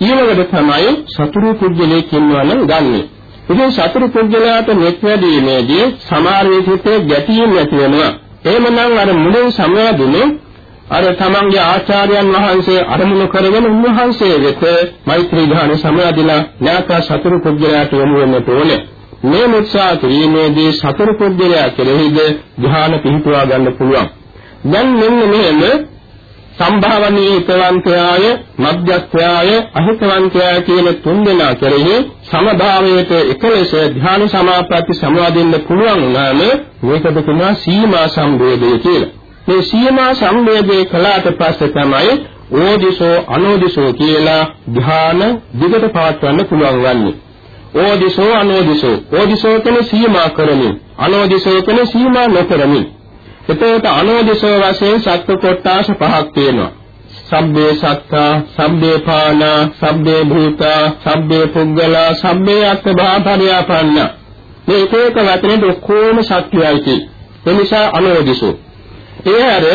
ඊළඟට තමයි සතුරු කුජලයේ කියනවා නම් ගන්නෙ ඉතින් සතුරු කුජලයාට මෙත් වැඩීමේදී සමාර විසිතේ ගැටීම් ඇති වෙනවා එහෙමනම් අර මුලින් සමාදිනේ අර තමන්ගේ ආචාර්යයන් වහන්සේ අරමුණු කරගෙන උන්වහන්සේ වෙත මෛත්‍රී ධානය සමාදිලා නැවත සතුරු කුජලයාට යොමු වෙන්න ඕනේ මේ මුත්සා කිරීමේදී සතර පුද්ගලයා කෙරෙහිද ධ්‍යාන පිහිටුවා ගන්න පුළුවන්. දැන් මෙන්න මෙහෙම සම්භාවනීය හිතවන්තයාය, මධ්‍යස්ථයාය, අහිතවන්තයාය කියන තුන් දෙනා කෙරෙහි සමභාවයට එකලෙස ධ්‍යාන සමාපatti සමාදින්න පුළුවන් නම් මේකද කියනවා සීමා සම්වේදය කියලා. මේ සීමා සම්වේදේ කළාට පස්සේ තමයි ඕදිසෝ අනෝදිසෝ කියලා ධ්‍යාන දිගට පවත්වන්න පුළුවන් වන්නේ. ඕදිසෝ අනෝදිසෝ ඕදිසෝ කියන සීමා කරමින් අනෝදිසෝ කියන සීමා නොකරමින් එතකොට අනෝදිසෝ වශයෙන් සත්ව කොටාස පහක් තියෙනවා. සබ්බේ සත්තා, සබ්බේ පානා, සබ්බේ භූතා, සබ්බේ පුද්ගලා, සබ්බේ අත්ථභා පරියාපන්න. මේ එක එක වචනේ ඔක්කොම සත්‍යයයි තියෙන්නේ. ඒ නිසා අනෝදිසෝ. ඒ අර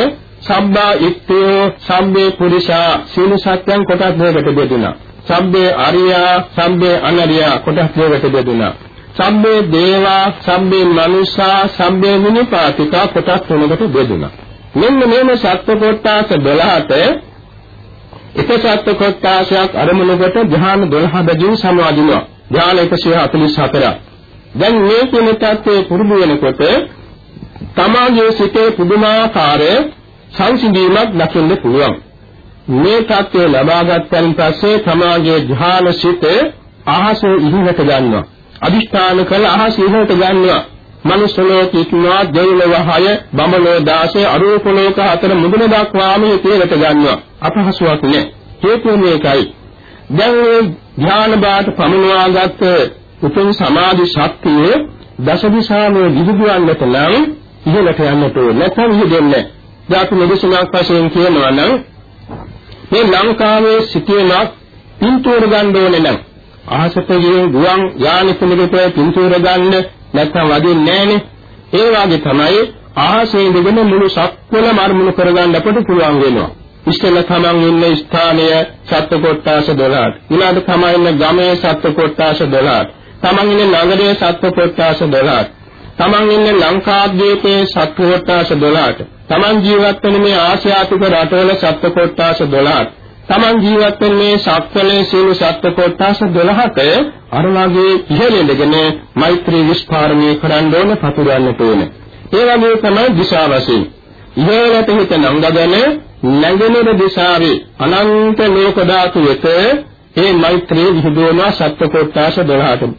සබ්බා ඉත්තෝ සම්බේ පුරිෂා සීල සත්‍යං කොටස් දෙකකට බෙදුණා. සම්බේ අරියා සම්බේ අනරියා කොටස් දෙකකට බෙදුණා. සම්බේ දේවා සම්බේ මනුෂ්‍යා සම්බේ විනිපාතිකා කොටස් තුනකට බෙදුණා. මෙන්න මේම සත්ව කොටස් 12ට එක සත්ව කොටසක් අරමුණු කොට ධ්‍යාන 12 බැගින් සමාදිනවා. ධ්‍යාන 144. දැන් මේ කියන තත්ත්වයේ පුරුදු වෙනකොට තමාගේ සිතේ පුදුමාකාර සංසිඳීමක් දකින්න පුළුවන්. මේ தත්ත්වය ලබාගත්තන් පස්සේ තමාගේ ධ්‍යාන සිත අහස ඉහළට ගන්නවා. අදිෂ්ඨාන කළ අහස ඉහළට ගන්නවා. මනුෂ්‍ය ලෝකීත්වා දෙවිලව හය බඹලෝ 16 අරූප ලෝක හතර මුදුන දක්වාම ඉතිරට ගන්නවා. අපහසුයක් නෑ. හේතුව මේකයි. දැන් මේ ධ්‍යාන බාට පමනවාගත් උතුම් සමාධි ශක්තිය දස දිශාවේ විදුවන්නට නම් ඉහළට යන්නට ඕනේ. නැත්නම් ඉහෙදෙන්නේ නැහැ. ධාතු මෙදිසුණක් වශයෙන් කියනවා නම් මේ ලංකාවේ සිටිනක් පින්තූර ගන්න ඕනේ නම්. අහසතේ ගුවන් යානිකලකට පින්තූර ගන්න නැත්නම් වදින්නේ නැහනේ ඒ වගේ තමයි අහසේ ඉඳගෙන මුළු සක්වල මර්මුණු කරගන්න අපට පුළුවන් වෙනවා. ඉස්සෙල්ලා තමන් ඉන්න ස්ථානය සත්ත්ව කොට්ටාස 12ට ඊළඟට තමන් ඉන්න ගමේ සත්ත්ව කොට්ටාස 12ට තමන් ඉන්න නගරයේ සත්ත්ව කොට්ටාස 12ට තමන් ඉන්න ලංකාද්වීපයේ සත්ත්ව කොට්ටාස 12ට තමන් ජීවත් වෙන මේ ආසියාතික රටවල සත්ත්ව කොට්ටාස 12ක් තමන් ජීවත් වෙන මේ සක්වලේ සියලු සත්ත්ව කොට්ටාස 12ක අර වගේ ඉහළෙන්දගෙන මෛත්‍රී විස්පාරණය කරන්න ඕන පතුරවන්නට ඕන. ඒ වගේ තමයි දිශා වශයෙන්. ඉහළට හිත නංගගෙන නැගෙනහිර දිශාවේ අනන්ත ලෝක ධාතු වෙත මේ මෛත්‍රී විහිදුවන සත්ත්ව කොට්ටාස 12ට.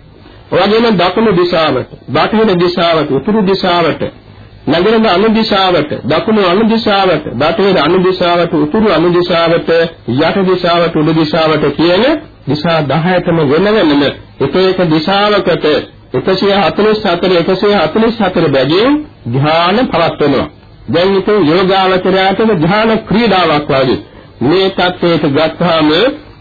ඔයගෙම දකුණු දිශාවට, බටහිර දිශාවට, උතුරු දිශාවට නගරද අනු දිශාවට දකුණු අනු දිශාවට බටහිර අනු දිශාවට උතුරු අනු දිශාවට යට දිශාවට උඩ දිශාවට කියන දිශා 10ටම වෙන වෙනම එක එක දිශාවකට 144 144 බැගින් ධ්‍යාන පවත්වනවා. දැන් ඉතින් යෝගාවචරයට ධ්‍යාන ක්‍රීඩාවක් වගේ. මේ தත්වයට ගත්තාම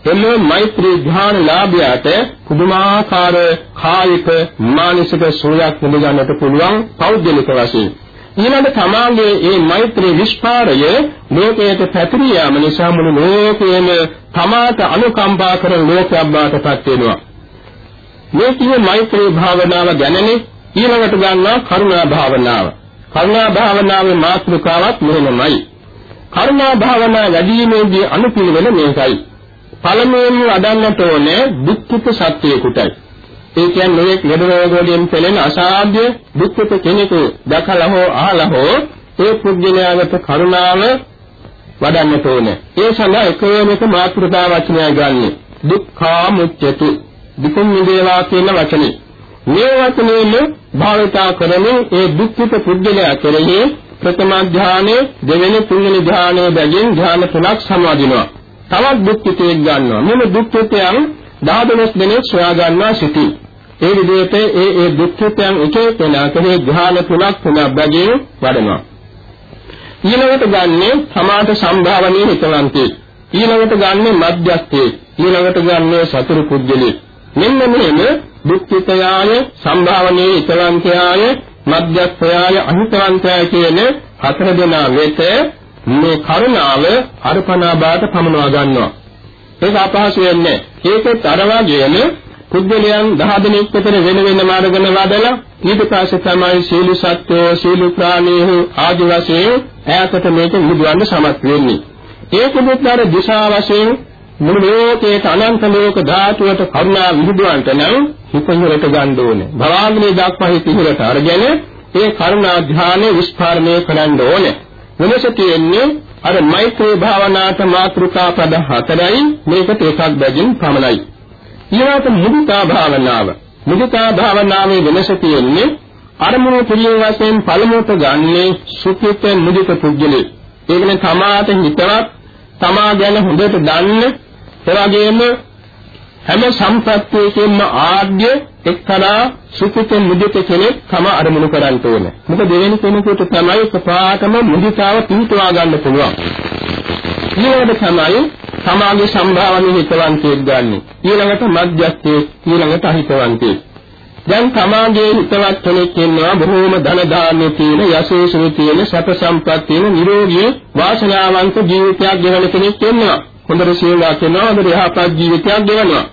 එළෝ මෛත්‍රී ධ්‍යාන ලාභයට පුදුමාකාර කායික මානසික සුවයක් ලැබගන්නට පුළුවන් පෞද්ගලික වශයෙන් ඊළඟ තමාගේ මේ මෛත්‍රී විස්පාරය ලෝකයට පැතිරී යාම නිසා මුළු ලෝකයේම තමාට අනුකම්පා කරන ලෝකයක් බවට පත් වෙනවා. මේ කියේ මෛත්‍රී භාවනාව ගැනනේ ඊළඟට ගන්නවා කරුණා භාවනාව. කරුණා භාවනාවේ මාතෘකාවක් මෙහෙමයි. කරුණා භාවනා වැඩිීමේදී අනුපිළිවෙල මේකයි. පළමුවෙන්ම අදන්නට ඕනේ දුක්ඛිත සත්‍යයකටයි. ඒ කියන්නේ මේ ලෙඩ රෝග වලින් පෙළෙන අසාධ්‍ය දුක්ඛිත කෙනෙකු දැකලා හෝ අහලා හෝ ඒ පුද්ගලයාට කරුණාව වඩන්නට ඕනේ. ඒ සඳහා එකම එක මාතෘකා වචනය ගන්න. දුක්ඛා මුච්චති. දුකින් මිදේවා කියන වචනේ. මේ වචනේම භාවිතා කරමින් ඒ දුක්ඛිත පුද්ගලයා කෙරෙහි ප්‍රථම ධානයේ දෙවෙනි තුන්වෙනි ධානයේ බැගින් ධාන තුනක් සමාදිනවා. තවත් දුක්ඛිතයක් ගන්නවා. මෙන්න දුක්ඛිතයන් 10 දෙනෙක් සොයා ගන්නවා සිටී. ඒ විදිහට ඒ ඒ දුක්ඛයන් එක එකනා කරේ ධ්‍යාන තුනක් තුනක් බැගින් වඩනවා. ඊළඟට ගන්නේ සමාත සම්භාවනීය හිතවන්තේ. ඊළඟට ගන්නේ මධ්‍යස්ථේ. ඊළඟට ගන්නේ සතුරු කුජ්ජලේ. මෙන්න මෙහෙම දුක්ඛිතයාය සම්භාවනීය හිතවන්තයාය මධ්‍යස්ථයාය අහිතවන්තයාය කියන හතර දෙනා වෙත මේ කරුණාව අර්පණා බාට පමනවා ගන්නවා. ඒක අපහසු වෙන්නේ. ඒකත් අර වගේම පුද්ගලයන් 10 දෙනෙක් විතර වෙන වෙන මාර්ගන වදලා ඊට පස්සේ තමයි සීල සත්වෝ සීල ප්‍රාණීහු ආදි වශයෙන් ඈතට මේක මුදවන්න සමත් වෙන්නේ. ඒකෙත් අර දිශා වශයෙන් මුළු ලෝකයේ අනන්ත ලෝක ධාතුවට කරුණා විහිදුවන්ට නම් හිත ඉහළට ගන්න ඕනේ. භවංගනේ දක්වා හිත ඉහළට අරගෙන ඒ කරුණා ධානය විස්තරණය කරන්න ඕනේ. වෙනස තියෙන්නේ අර මෛත්‍රී භාවනාවට මාතෘකා පද හතරයි මේකට එකක් බැගින් පමණයි. ඊළඟට මුදිතා භාවනාව. මුදිතා භාවනාවේ වෙනස තියෙන්නේ අරමුණු පිළිවෙල වශයෙන් පළමුවට ගන්නේ සුඛිත මුදිත පුද්ගලෙ. ඒ කියන්නේ තමාට හිතවත් තමා ගැන හොඳට දන්න එවැගේම හැම සම්පත්තියකින්ම ආඩ්‍ය එක්තරා සුඛිත මුදිත කෙනෙක් තම අරමුණු කරන්න ඕන. මොකද දෙවෙනි කෙනෙකුට තමයි කපාටම මුදිතාව පිහිටවා ගන්න පුළුවන්. ඊළඟට තමයි සමාගේ සම්භාවනීය හිතවන්තයෙක් ගන්න. ඊළඟට මධ්‍යස්ථයේ ඊළඟට අහිතවන්තයෙක්. දැන් සමාජයේ හිතවත් කෙනෙක් ඉන්නවා බොහෝම ධන දාන්‍ය තියෙන යසෝසුරු තියෙන සැප සම්පත් තියෙන නිරෝගී වාසනාවන්ත ජීවිතයක් ගෙවන කෙනෙක් ඉන්නවා. හොඳට සේවා කරනවා හොඳට යහපත් ජීවිතයක් ගෙවනවා.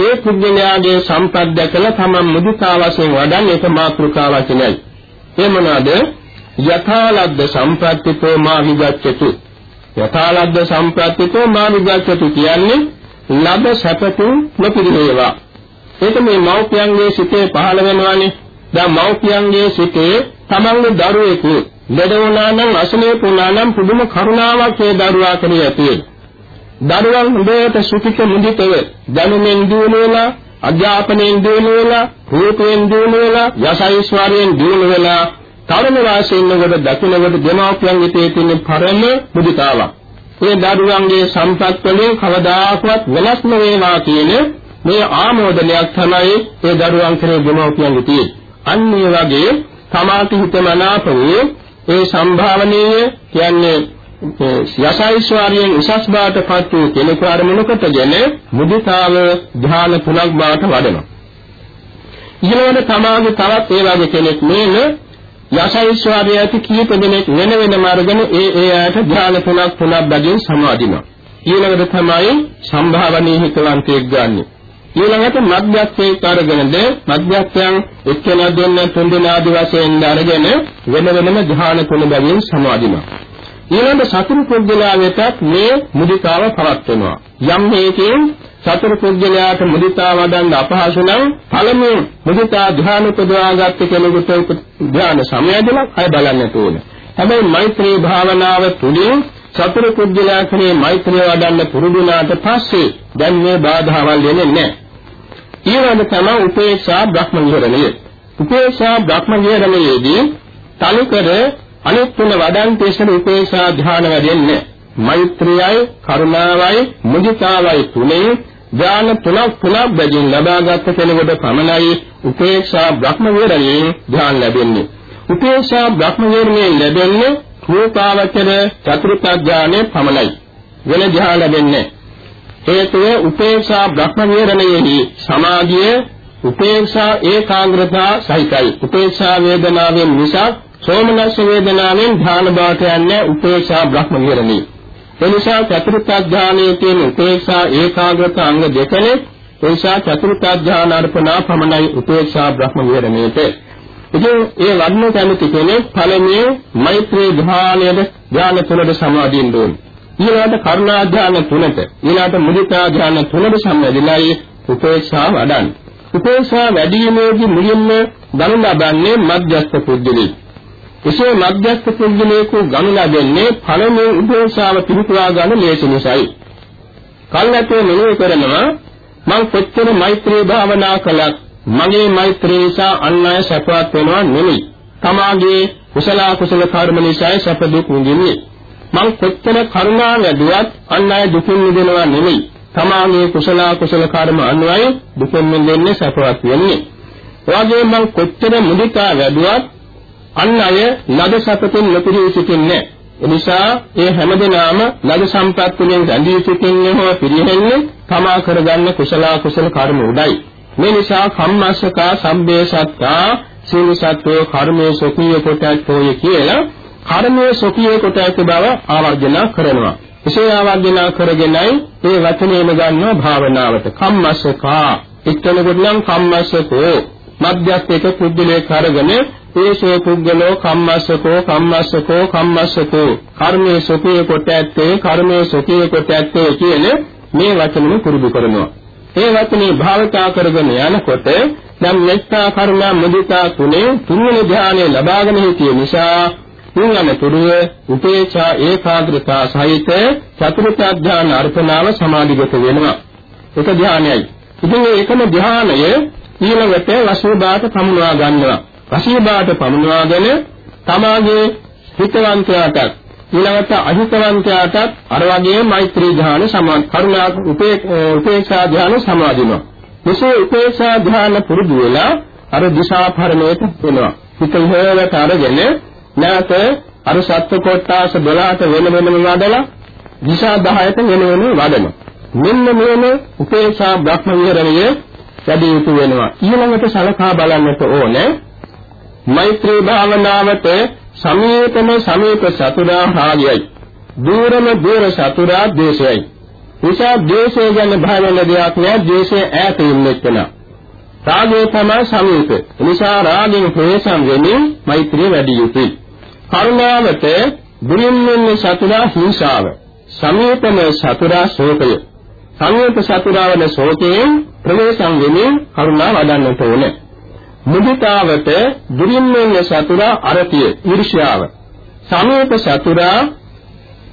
ඒ පුද්ගලයාගේ සම්පත් දැකලා තමන් මුදිතා වශයෙන් වඩන්නේ ඒක මාතෘකා වචනයයි. ඒ මොනවාද? යථාලද්ද සම්ප්‍රත්තිතෝ මා විගච්ඡතු. යථාලද්ද සම්ප්‍රත්තිතෝ මා විගච්ඡතු කියන්නේ ලබ සැපතුන් නොපිරිනේවා. ඒක මේ මෞපියන්ගේ සිතේ පහළ වෙනවානේ. දැන් මෞපියන්ගේ සිතේ තමන්ගේ දරුවෙකු ලෙඩ වුණා නම් අසනීප වුණා නම් පුදුම කරුණාවක් ඒ දරුවා කෙරෙහි ඇති වෙනවා. දරුවන් හොඳට සුඛිත මුදිතව දැනුමෙන් දිනු වෙලා අධ්‍යාපනයෙන් දිනු වෙලා රූපයෙන් දිනු වෙලා යසයිස්වරයෙන් දිනු වෙලා තරුණ වාසයෙන් කොට දකින්නකොට දෙමාපියන්ගේ තේ තියෙන පරම මුදිතාවක්. ඒ දරුවන්ගේ සම්පත් වලින් කවදාකවත් වෙනස් නොවේවා කියන මේ ආමෝදනයක් තමයි ඒ දරුවන් කෙරේ දෙමාපියන්ගේ තියෙන්නේ. අන්න ඒ වගේ තමාට හිතමනාප වූ ඒ සම්භාවනීය කියන්නේ යසයිස්වාරියෙන් උසස් බාටපත් වූ කෙනෙකු අරමුණකටගෙන මුදිතාව ධ්‍යාන තුනක් බාට වඩනවා. ඊළඟට තමාගේ තවත් ඒ වගේ කෙනෙක් මේන යසයිස්වාරිය ඇති කීප දෙනෙක් වෙන වෙනම අරගෙන ඒ ඒ ආයත ධ්‍යාන තුනක් තුනක් බැගින් සමාදිනවා. ඊළඟට තමයි සම්භාවනීය හිතවන්තයෙක් ගන්නෙ. ඊළඟට මධ්‍යස්ථයේ අරගෙනද මධ්‍යස්ථයන් එක්කෙනා දෙන්න තුන් දෙනා ආදි වශයෙන් අරගෙන වෙන වෙනම ධ්‍යාන තුන බැගින් සමාදිනවා. ඊළඟ සතුරු පුද්ගලයා වෙතත් මේ මුදිතාව පවත්වනවා. යම් හේකින් සතුරු පුද්ගලයාට මුදිතාව වඩන්න අපහසු නම් පළමුව මුදිතා ධ්‍යාන උපදවාගත්ත කෙනෙකුට ධ්‍යාන සමයදලා අය බලන්න ඕනේ. හැබැයි මෛත්‍රී භාවනාව තුළින් සතුරු පුද්ගලයා කෙනේ මෛත්‍රිය වඩන්න පුරුදුනාට පස්සේ දැන් මේ බාධාවල් එන්නේ නැහැ. ඊළඟ තමයි උපේක්ෂා බ්‍රහ්ම විහරණය. උපේක්ෂා බ්‍රහ්ම විහරණයේදී තනිකර අනිත් තුන වඩන් තේසන උපේක්ෂා ධ්‍යාන වැඩෙන්නේ. මෛත්‍රියයි කරුණාවයි මුදිතාවයි තුනේ ධ්‍යාන තුනක් තුනක් බැගින් ලබාගත් කෙනෙකුට පමණයි උපේක්ෂා බ්‍රහ්ම විහරණයෙන් ධ්‍යාන ලැබෙන්නේ. උපේක්ෂා බ්‍රහ්ම විහරණයෙන් ලැබෙන්නේ රූපාවචර චතුර්ථ ධ්‍යානෙ පමණයි. වෙන ධ්‍යාන ලැබෙන්නේ හේතුව උපේක්ෂා බ්‍රහ්ම විහරණයෙහි සමාධිය උපේක්ෂා ඒකාග්‍රතාව සහිතයි. උපේක්ෂා වේදනාවෙන් නිසා සෝමනස්ස වේදනාවෙන් ධ්‍යාන බවට යන්නේ උපේක්ෂා බ්‍රහ්ම විහරණී. ඒ නිසා චතුර්ථ ධ්‍යානයේ තියෙන උපේක්ෂා ඒකාග්‍රත අංග දෙකනේ ඒ නිසා චතුර්ථ ධ්‍යාන අර්පණා පමණයි උපේක්ෂා බ්‍රහ්ම විහරණීට. ඉතින් ඒ වඩන කැමති කෙනෙක් පළමුවේ මෛත්‍රී ධ්‍යානයේ ධ්‍යාන තුනට සමාදින්න ඕනේ. ඊළඟට කරුණා ධ්‍යාන තුනට ඊළඟට මුදිතා ධ්‍යාන තුනට සම්බන්ධයි උපේක්ෂා වඩන්නේ. උපේක්ෂා වැඩිීමේදී මුලින්ම ගනු ලබන්නේ මධ්‍යස්ථ පුද්ගලෙක්. එසේ මධ්‍යස්ථ පුද්ගලයෙකු ගනු ලබන්නේ පළමුව උපේක්ෂාව පිළිපුවා ගන්න ලේසි නිසායි. කල්ැතේ මෙනෙහි කරනවා මං කොච්චර මෛත්‍රී භාවනා කළත් මගේ මෛත්‍රී නිසා අන් අය සැපවත් වෙනවා නෙමෙයි. තමාගේ කුසල කුසල කර්ම නිසා සැප දුක් විඳින්නේ. මං කොච්චර කරුණා වැඩුවත් අන් අය දුකින් මිදෙනවා නෙමෙයි. තමාගේ කුසල කුසල කර්ම අනුවයි දුකින් මිදෙන්නේ සැපවත් වෙන්නේ. එවාගේ මං කොච්චර මුදිතා වැඩුවත් අන් අය ලද සපතෙන් නොපිරී සිටින්නේ. එනිසා ඒ හැමදෙනාම ලද සම්පත් වලින් රැඳී සිටින්නේ හෝ පිරිහෙන්නේ තමා කරගන්න කුසල කුසල කර්ම උඩයි. මේ නිසා කම්මස්සකා සම්බේ සත්තා සීල සත්වෝ කර්මයේ සොකීය කොට ඇත්තෝය කියලා කර්මයේ සොකීය කොට ඇති බව ආවර්ජන කරනවා. එසේ ආවර්ජන කරගෙනයි ඒ වචනේම ගන්නවා භාවනාවට. කම්මස්සකා. එක්කෙනෙකුට නම් කම්මස්සකෝ. මධ්‍යස්ථ එක පුද්ගලයෙක් අරගෙන ඒසෝ පුද්ගලෝ කම්මස්සකෝ කම්මස්සකෝ කම්මස්සකෝ කර්මයේ සොකේ කොට ඇත්තේ කර්මයේ සොකේ කොට ඇත්තේ කියන මේ වචනෙම පුරුදු කරනවා. ඒ වචනේ භාවිතා කරගෙන යනකොට දැන් මෙත්තා කරුණා මුදිතා තුනේ තුන්වෙනි ධානය ලබාගෙන සිටිය නිසා තුන්වන තුරුව උපේක්ෂා ඒකාග්‍රතා සහිත චතුර්ථ ධාන අර්පණාව සමාධිගත වෙනවා. ඒක ධානයයි. ඉතින් මේ එකම ධානය ඊළඟට වශීභාත පමුණවා ගන්නවා. වශීභාත පමුණවාගෙන තමාගේ හිතවන්තයාටත් ඊළඟට අහිතවන්තයාටත් අර වගේ මෛත්‍රී ධ්‍යාන සමාන කරුණා උපේක්ෂා ධ්‍යාන සමාදිනවා. මෙසේ උපේක්ෂා ධ්‍යාන පුරුදු වෙලා අර දිශාපරණයට වෙනවා. හිත ඉහළට අරගෙන නැවත අර සත්ව කොටාස 12ට වෙන වෙනම වඩලා දිශා 10ට වෙන වෙනම වඩනවා. මෙන්න මේන උපේක්ෂා බ්‍රහ්ම විහරණය වැඩි යුතු වෙනවා. ඊළඟට සලකා බලන්නට ඕනේ මෛත්‍රී භාවනාවට සමීපම සමීප සතුරා රාගයයි. දූරම දූර සතුරා ද්වේෂයයි. නිසා ද්වේෂය ගැන භාවන දෙයක් නෑ ද්වේෂය ඈත ඉන්නෙත් වෙනවා. රාගය තමයි සමීප. නිසා රාගයෙන් ප්‍රේසම් වෙමින් මෛත්‍රිය වැඩි යුතුයි. කරුණාවට දුරින් වෙන්නේ සතුරා හිංසාව. සමීපම සතුරා ශෝකය. සමීප සතුරා වන ශෝකයෙන් ප්‍රවේශම් වෙමින් කරුණාව වඩන්නට ඕනේ. මුදිතාවට දුරින් වෙන්නේ සතුරා අරතිය, ඊර්ෂ්‍යාව. සමීප සතුරා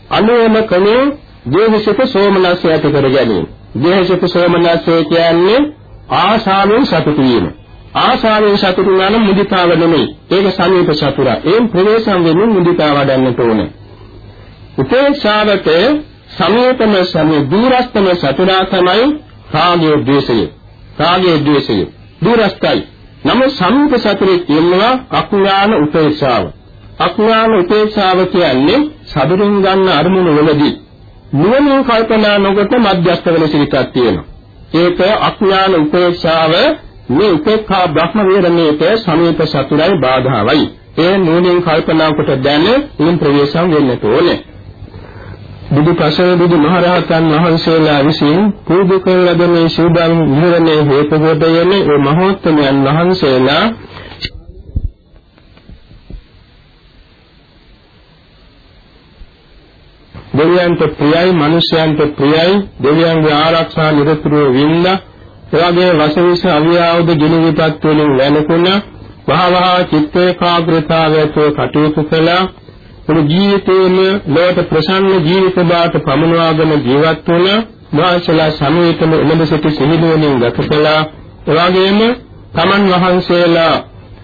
අනුවම කලේ දේහසිත සෝමනස්ය ඇති කර ගැනීම. දේහසිත සෝමනස්ය කියන්නේ ආශාවෙන් සතුටු වීම. ආශාවෙන් සතුටු වන මුදිතාව නෙමෙයි. ඒක සමීප සතුරා. ඒන් ප්‍රවේශම් වෙමින් මුදිතාව වඩන්නට ඕනේ. උපේක්ෂාවට සමීපම සමී දුරස්තම සතුරා තමයි රාගයේ ද්වේෂය. රාගයේ ද්වේෂය. දුරස්තයි. නම සමීප සතුරේ කියනවා අඥාන උපේක්ෂාව. අඥාන උපේක්ෂාව කියන්නේ සතුරින් ගන්න අරමුණු වලදී නුවණින් කල්පනා නොකොට මධ්‍යස්ථ වෙන සිරිතක් තියෙනවා. ඒක අඥාන උපේක්ෂාව මේ උපේක්ඛා බ්‍රහ්ම වේරණේට සමීප සතුරයි බාධාවයි. ඒ නුවණින් කල්පනා කොට දැන උන් ප්‍රවේශම් වෙන්නට ඕනේ. බුදු පසල බුදු මහරහතන් වහන්සේලා විසින් පුරුදු කරන ලද මේ සූදානම් විහරණයේ හේතු කොට යන්නේ ඒ මහෝත්තමයන් වහන්සේලා දෙවියන්ට ප්‍රියයි මිනිසයන්ට ප්‍රියයි දෙවියන්ගේ ආරක්ෂා නිරතුරුව වින්ද එවාගේ වසවිස අවියාවද ගිනි විපත් වලින් වැළකුණ වහවහ චිත්ත ඒකාග්‍රතාවයට කටයුතු කළා. මුළු ජීවිතේම ලෝක ප්‍රසන්න ජීවිත බාට පමුණවාගෙන ජීවත් වුණ වාසලා සමීපම එළඹ සිටි සිහිනුවණින් ගත කළා. එවාගෙම තමන් වහන්සේලා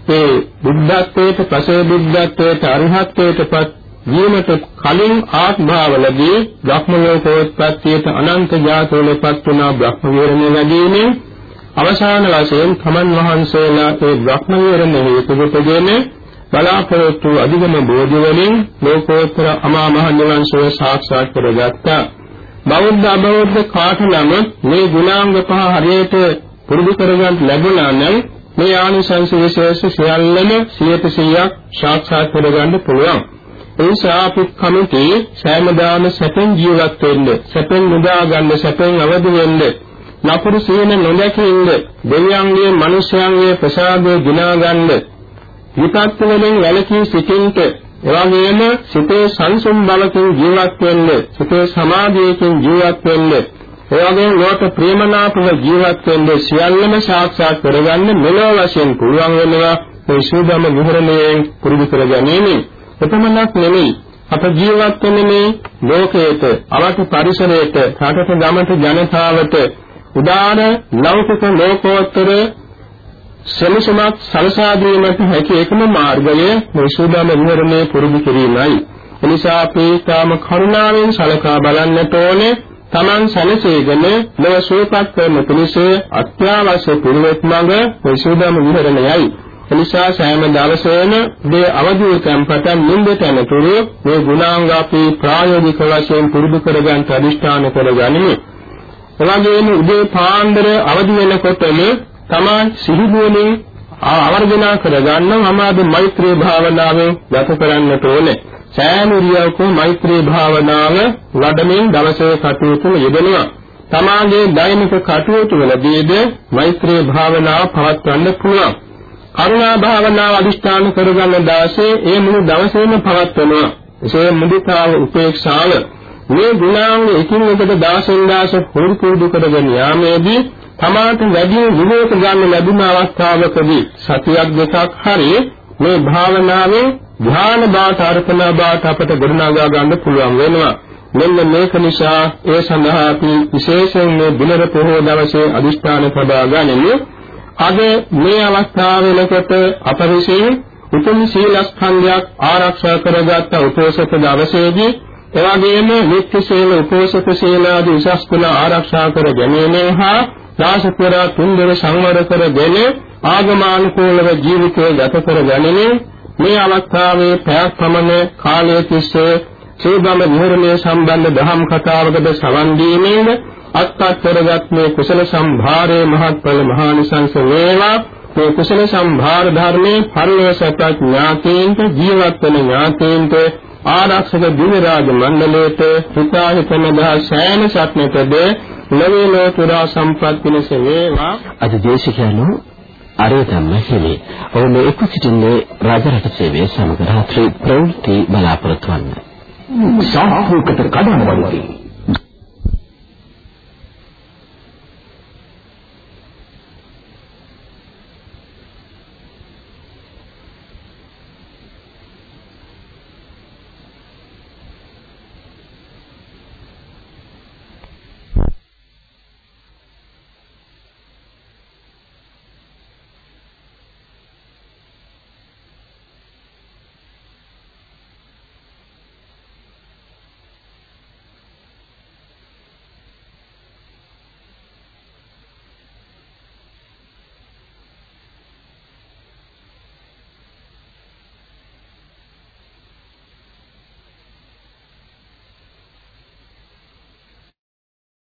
ඒ බුද්ධත්වයට පසේ බුද්ධත්වයට අරහත්ත්වයටපත් වීමට කලින් ආත්මභාවලදී බ්‍රහ්ම ලෝකෝත්පත්තියට අනන්ත ජාතවලපත් වුණා බ්‍රහ්ම විහරණය ලැබීමෙන් අවසාන වශයෙන් තමන් වහන්සේලා ඒ බ්‍රහ්ම විහරණය හේතු කොටගෙන බලාපොරොත්තු අධිගම බෝධි වලින් ලෝකෝත්තර අමා මහ නිවන් සුව සාක්ෂාත් කරගත්තා. බෞද්ධ අබෞද්ධ කාටලම මේ ගුණාංග පහ හරියට පුරුදු කරගන්න ලැබුණා නම් මේ ආනිසංස විශේෂ සියල්ලම 100%ක් සාක්ෂාත් කරගන්න පුළුවන්. ඒ නිසා අපි කමිටි සෑමදාම සැපෙන් ජීවත් වෙන්න, සැපෙන් මුදා ගන්න, සැපෙන් අවදි වෙන්න, නපුරු සීන නොදැකින්න, දෙවියන්ගේ, මිනිස්යන්ගේ ප්‍රසාදය දිනා ගන්න විපත් වලින් වැළකී සිටින්ට එවැගේම සිතේ සංසුම් බවකින් ජීවත් වෙන්න සිතේ සමාධියකින් ජීවත් වෙන්න. එවැගේම ලෝක ප්‍රේමනාපව ජීවත් වෙන්න සියල්ලම සාක්ෂාත් කරගන්න මෙලොව වශයෙන් පුළුවන් වෙනවා මේ සූදාම විහරණයෙන් පුරුදු කර ගැනීම. එපමණක් නෙමෙයි අප ජීවත් වෙන්නේ මේ ලෝකයේත අවත පරිසරයේත රටට ගමට ජනතාවට. උදාන ලෞකික ලෝකෝත්තර සෙනසුමක් සලසා දීමට හැකි එකම මාර්ගය මේ සූදාම විහරණය පුරුදු කිරීමයි. එනිසා අපි තාම කරුණාවෙන් සලකා බලන්නට ඕනේ Taman සැලසේගෙන ලව සුවපත් කරන පිණිස අත්‍යවශ්‍ය පිළිවෙත් මඟ මේ සූදාම විහරණයයි. එනිසා සෑම දවසේම මේ අවධියකම් පටන් නින්දට යනතුරු මේ ගුණාංග අපි ප්‍රායෝගික වශයෙන් පුරුදු කරගන්න අදිෂ්ඨාන කරගනිමු. එවැගේම උදේ පාන්දර අවදි වෙනකොටම තමා සිහිනුවණින් ආවර්ජනා කරගන්නව අමාදු මෛත්‍රී භාවනාවෙන් ගත කරන්නට ඕනේ. සෑම ඉරියව්වකම මෛත්‍රී භාවනාව වඩමින් දවසේ කටයුතු යෙදෙනවා. තමාගේ දෛනික කටයුතු වලදීද මෛත්‍රී භාවනාව පවත්වන්න පුළුවන්. කරුණා භාවනාව අදිෂ්ඨාන කරගන්න දාසේ ඒ මුළු දවසේම පවත්වනවා. එසේ මුදිතාව උපේක්ෂාව මේ ගුණාංග එකින් එකට දාසෙන් දාස පුරුදු කරගෙන යාමේදී තමාට වැඩි විවේක ගන්න ලැබුණ අවස්ථාවකදී සතියක් දෙකක් හරි මේ භාවනාවෙන් ධ්‍යාන බාට අර්පණා බාට අපට ගොඩනගා ගන්න පුළුවන් වෙනවා. මෙන්න මේක නිසා ඒ සඳහා අපි විශේෂයෙන් මේ දිනර පොහොය දවසේ අදිෂ්ඨාන ප්‍රදා ගනිමු. අද මේ අවස්ථාව වෙනකොට අප විසින් උතුම් සීලස්කන්ධයක් ආරක්ෂා කරගත් උපෝසත දවසේදී එවැගේම නිත්‍ය සීල උපෝසත සීල ආදී උසස් කුල ආරක්ෂා කර ගැනීමෙන් හා දාසපුරා තුන්දර සංවර කරගෙන ආගමානුකූලව ජීවිතය ගත කර ගැනීම මේ අවස්ථාවේ පැයක් පමණ කාලය තිස්සේ සූදාම නිර්ණය සම්බන්ධ දහම් කතාවකද සවන් දීමෙන් අත්පත් කරගත් මේ කුසල සම්භාරයේ මහත්ඵල මහානිසංස වේවා. මේ කුසල සම්භාර ධර්මයේ පරිවසත ඥාතීන්ට ජීවත් වන ඥාතීන්ට ආරක්ෂක දිව්‍ය රාජ මණ්ඩලයට හිතාහිතන දහ සෑම සත්‍යතද ලෝකේ පුරා සම්පත් පිණිස වේවා අද දේශකයන්ෝ අරේ ධම්ම හිමි. ඔව් මේ එක්ව සිටින්නේ රාජරට සේවයේ සමග රාත්‍රී ප්‍රවෘත්ති බලාපොරොත්තු වන්න. සාහෘකත කඩන වලදී